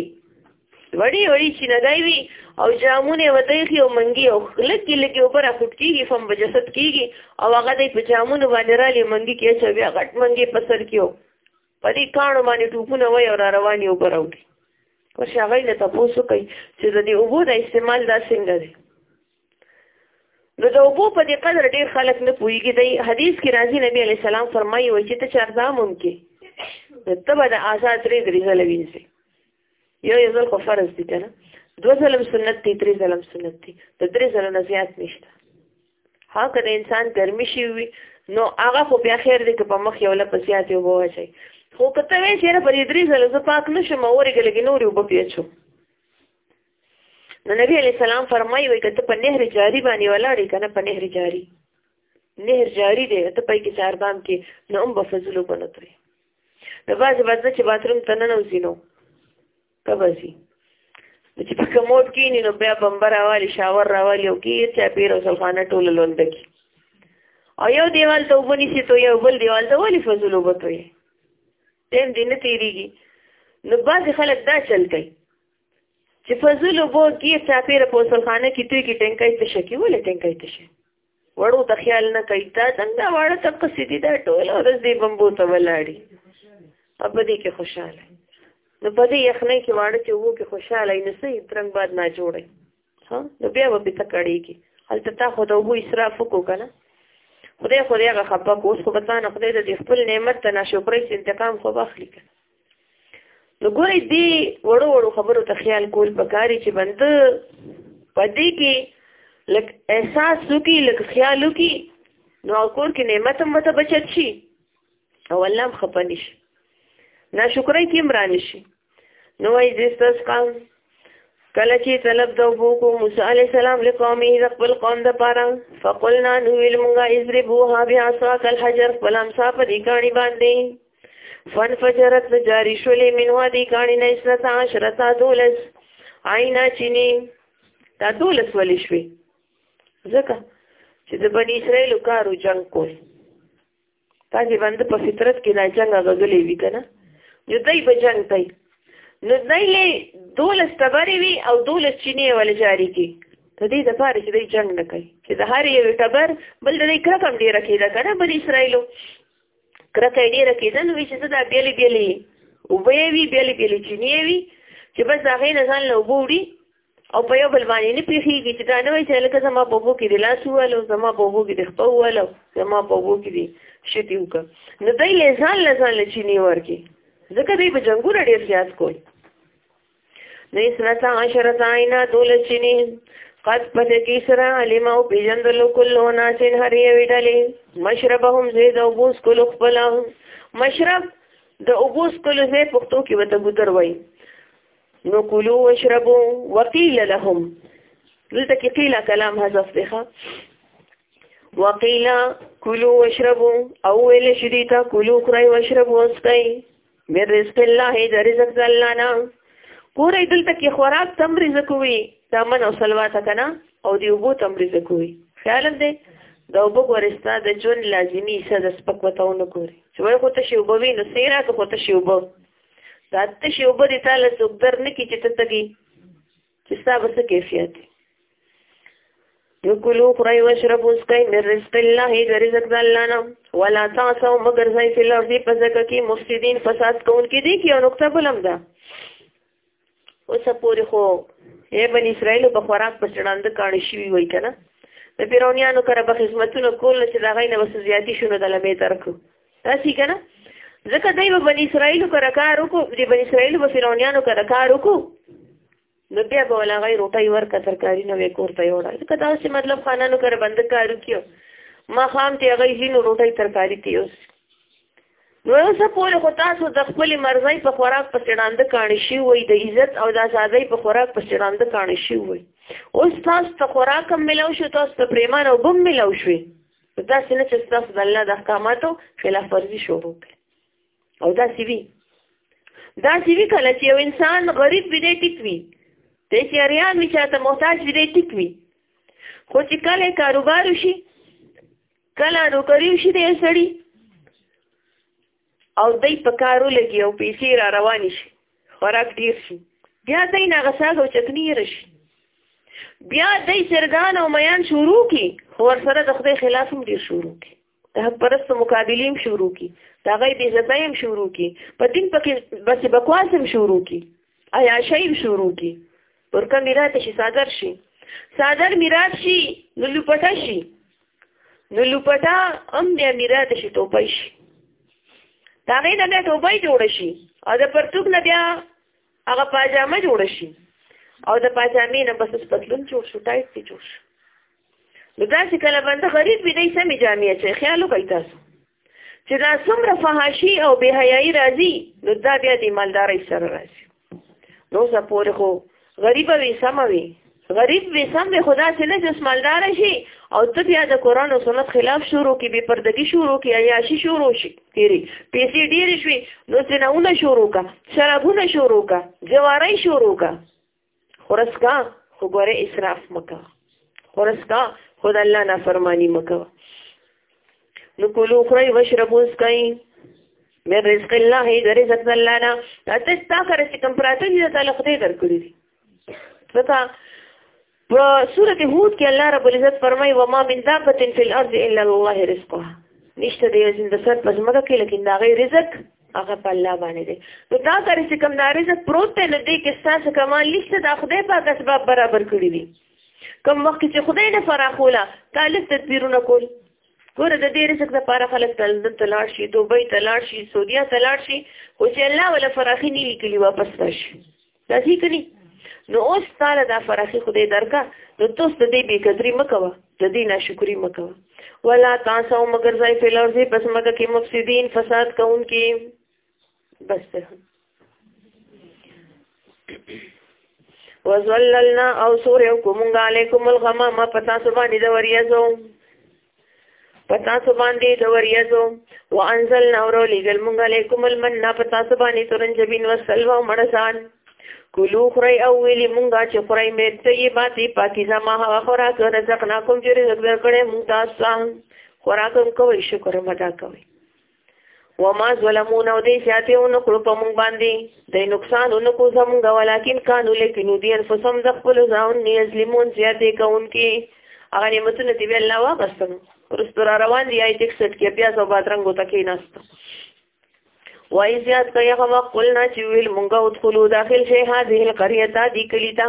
وړي وړي چې نګای وي او جامونه وته خي او منګي او لکه لکه اوپر اخټ کیږي فم بجسد کیږي او هغه دی په جامونه باندې را لې منګي کې چې بیا غټ منګي په سر کېو په دې کانو باندې ټوپونه وای او را رواني اوپر او کې ورشه هغه له تاسو کوي چې د دې اوبو د استعمال دا څنګه دی نو د اوبو په دې قدر ډیر خلک نه پوهیږي دی حدیث کې راځي نبی علی سلام فرمایي و چې ته چې اقدام هم کې ته به د آزاد درې درې ځله وینځي یو یو ځل خو فرض دي کنه دو ظلم سنت دی درې ظلم سنت دی د درې ظلم نه زیات نشته ها که د انسان ګرمي شي وي نو هغه خو بیا خیر دی که په مخ یو لپس زیات یو ووچي خو که ته وایې چېرې په دې درې ځله زه پاک نه شم اورېږه لږې نورې اوبه پېچو نو نبی علیہ السلام فرمایي وي کته په نهر جاری باندې ولاړې کنه په نهر جاری نهر جاری دی ته پای کې چاربام کې نو هم بفضلو بنتوي نو باز باز چې باتروم ته نه نوځي نو کبزي چې په کموټ کې نینو بیا بمبر راوالي شاور راوالي او کې چا پیر او سلخانه ټول لوند کی او یو دیوال ته وبني سي ته یو بل دیوال ته ولي فزول وبتوي تم دې نه تیریږي نو باز خلک دا چل کوي چې فضل وبو کې چاپیره په سلخانه کې توی کې ټینکای ته شکی ولې ټینکای ته شي وړو ته خیال نه کوي تا څنګه واړه ته قصیدې دا ټول ورځ دې بمبو ته ولاړی اب دې کې خوشاله نو په دې یخنۍ کې واړه چې وو کې خوشاله نه سي ترنګ باد نه جوړي ها نو بیا به پته کړيږي هلته تا خو ته وو اسراف وکړه کنه خدای خو دې هغه خپه کوس خو بتانه خدای دې خپل نعمت ته ناشکرۍ انتقام خو واخلي کنه نو ګورې دی وړو وړو خبرو ته خیال کول پکاري چې بند پدې کې لک احساس وکي لک خیال وکي نو کور کې نعمت هم ته بچت شي او الله هم خپه نشي ناشکرۍ کې هم رانه شي نو وایي دې ستاسو قام کله چې طلب د وبو کو موسی عليه السلام له قومي د خپل قوم د پاره فقلنا نو ویل مونږه اذربوها بیا ساق الحجر فلم صاحب دې کاڼي باندې فانفجرت جاری شولې من وادي کانی نه اسرتا عشرتا دولس عینا چینی دا دولس ولې شوي ځکه چې د بنی اسرائیل کارو جنگ کول تاسو باندې په فطرت کې دا جنگ غغلې وی کنه نو دای په جنگ تای نو دای له دولس تبری وی او دولس چینی ولې جاری کی ته دې د پاره چې دای جنگ نه کوي چې د هر یو تبر بل دې کرکم ډیره کیده کنه بنی اسرائیلو کرکه یې ډېره کېده نو وی چې زه دا بېلې بېلې اوبه یې وي بېلې بېلې چینې یې وي چې بس د هغې نه ځان له اوبه وړي او په یو بل باندې نه پېښېږي چې دا نه وایي چې لکه زما په اوبو کې دې لاس ووهلو زما په اوبو کې دې خپه ووهلو زما په اوبو کې دې شتي وکړه نو دی له ځان له ځان له چینې ورکړي ځکه دوی په جنګونه ډېر زیات کول نو اسنتا عشر زاینا دول چینی قد پد کی سرا علم او پیجندل کلو ناسین هر یو ډلې مشربهم زید او بوس کول خپل مشرب د اوبوس کول زه پښتو کې وته ګذر وای نو کلو واشربو وقیل لهم دلته کې قیل کلام حذف دی ښا وقیل کلو واشربو او ویل شدیتا کلو کرای واشربو اسکای من رزق الله د رزق د الله نه ګورې دلته کې خوراک تم رزق وي دا من او سلوات کنه او دی وبو تم رزق وي خیال دې دا وبو ورستا د جون لازمی څه د سپک وتاونه ګوري چې وای خو ته شی وبو وینې سیرا ته خو ته شی وبو دا ته شی وبو دې تعالی څوک در نه کی چې ته تګي چې ستا به څه کیفیت دی نو کلو خورای وشرب اسکای من رزق الله د رزق د الله نه ولا تاسو مگر ځای په لور دی په ځکه کې مفسدین فساد کوونکي دي کې او نقطه بلم ده اوس پوری خو یې بن اسرائیل په خوراک په چړاند کاني شي وای کنه د پیرونیانو کر به خدمتونه کول چې دا غینه وسو زیاتی شونه د لمې ترکو راسی که نه ځکه دوی به بني اسرائیلو کره کار وکړو د بني اسرائیلو به فرعونیانو کره کار وکړو نو بیا به ولا غي روټي ورکه ترکاری نو کور ته یوړل ځکه دا چې مطلب خانانو کره بند کار وکړو ما خام ته غي هینو روټي ترکاری ته یوس نو اوس په لور خو تاسو د خپل مرزي په خوراک په سړاند کانی شي وي د عزت او د آزادۍ په خوراک په سړاند کانی شي وي اوس تاسو ته خوراک هم ملو شو تاسو ته پریمان او بم ملو شوي دا څنګه چې تاسو د الله د احکاماتو خلاف ورزي شروع کړي او دا سی وی دا سی وی کله چې یو انسان غریب وي دی ټیک وي ته چې اریان وي چاته محتاج وي دی ټیک وي خو چې کله کاروبار شي کله نوکری شي دی سړی او دای په کارو لګي او پیسې را روان شي خوراک ډیر شي بیا دای نه غساګ او چکنی رشي بیا دای چرګان او میان شروع کی خو ور سره د خدای خلاف هم ډیر شروع کی د حق پرست مقابلې هم شروع کی دا غي بې عزتۍ هم شروع کی په دین پکې بس بکواس هم شروع کی آیا شی هم شروع کی پر کوم راته شي صادر شي صادر میراث شي نو لپټه شي نو لوپټا هم بیا میرات شي ټوپای شي دا غي نه بیا ټوپای جوړ شي او د پرتوک نه بیا هغه پاجامه جوړ شي او د پاجامې نه بس پتلون جوړ شو ټایټ پی جوړ شو نو دا چې کله باندې غریب وي دای سمې جامې چې خیال وکړئ تاسو چې دا څومره فحاشي او بې حیايي راځي نو دا بیا د مالدارۍ سره راځي نو څه پورې خو غریب وي سم وي غریب وي سم وي خدا سي نه جس مالدار شي او ته بیا د قران او سنت خلاف شروع کی بے پردګي شروع کی عیاشي شروع شي تیری پیسې ډېرې شوي نو څنګهونه شروع کا شرابونه شروع کا جواري شروع کا خورس کا خو ګوره اسراف مکا خورس کا خو د الله نه فرمانی مکا نو کولو خوري وشربو اسکای من رزق الله د رزق الله نه تاسو تا کړی چې کوم پراته دي تعالی خدای درکړي دي ځکه په سورته هود کې الله رب العزت فرمایي وما من دابه فی الارض الا الله رزقها نشته د یوزین د سر په ځمکه کې لیکن دا غي رزق هغه په الله باندې دی نو دا کار چې کوم نارزه پروت دی نو دې کې ستاسو کمال نشته دا خدای پاک اسباب برابر کړی دي کوم وخت چې خدای نه فراخوله طالب تدبیرونه کول ګوره د دې رزق لپاره خلک تلندن ته لاړ شي دوبۍ ته لاړ شي سعودیا ته لاړ شي خو چې الله ولا فراخي نه لیکلي واپس راشي دا څه کړي نو اوس تعالی دا فرخي خدای درکا نو تاسو د دې بې قدري مکوه د دې ناشکری مکوه ولا تاسو مگر ځای په لور دې پس مګه کې مفسدين فساد کوونکي بس ته وزللنا او سور یو کومنګ علیکم الغمام پتا سبحان دې وریازو پتا سو باندې د وریازو وانزلنا اورو لګل مونږ علیکم المن پتا سو باندې تورن جبین وسلوا مړسان کلو خری او ویلی مونږه چې خری مې طیبات پاکیزه ما هغه خوراک رزقناکم چې رزق درکړې مونږ تاسو خوراکم کوي شکر مدا کوي وما ظلمون او دې زیاتې او نکړو په مونږ باندې د نقصان او نکو زمونږ ولیکن کانو لیکنو دې انفسهم د خپل ځان نه ظلمون زیاتې کوونکې هغه نعمتونه دې الله واغستنو پرستو را روان دی آیت 61 کې بیا سو بادرنګو تکې ناست وای زیات کیا هغه قلنا چې ویل مونږه ادخلوا داخل شي هذه القريه دي کلیتا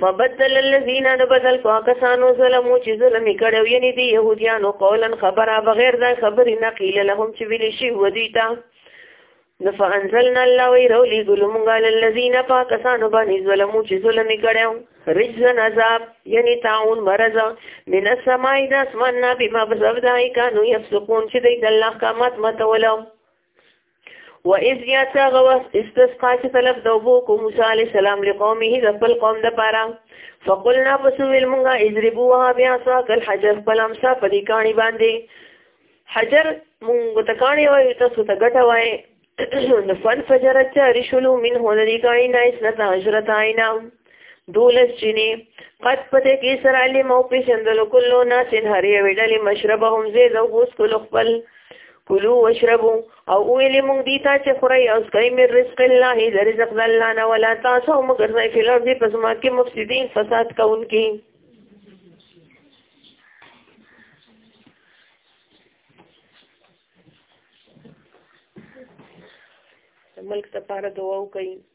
فبدل الذين نبذل فاكسانو ظلمو چې ظلم کړو یعنی دی يهوديانو قولا خبره بغیر دا خبرې نقیل لهم چې ویل شي ودی تا فانزلنا الله ويرولي ظلم قال الذين فاكسانو باندې ظلمو چې ظلم کړو رجزن عذاب یعنی تعاون مرض من السماء د اسمان نه بما بسبب دای کانو یفسقون چې د الله احکامات متولو و اذ یاتا غوس استسقا چې طلب د وبو کو موسی علی السلام لقومه د خپل قوم د پاره فقلنا بسویل مونږه اضربوها بیا ساق الحجر فلم سا پدی کانی باندې حجر مونږ ته کانی وای تاسو ته ګټه وای نو فن فجرت چا رشلو من هو د دې کانی نه اسنه عشرت عینا دولس جنې قد پته کې سره علم او پیژندلو کلو ناس هر یو ډلې مشربهم زید او اوس کلو خپل کلو واشربو او ویلې مونږ دي تا چې خوري او سکي مې رزق الله د رزق الله نه ولا تاسو مګر ځای په لور دي پس ما کې مفسدين فساد کوونکي ملک ته پاره دعا وکړئ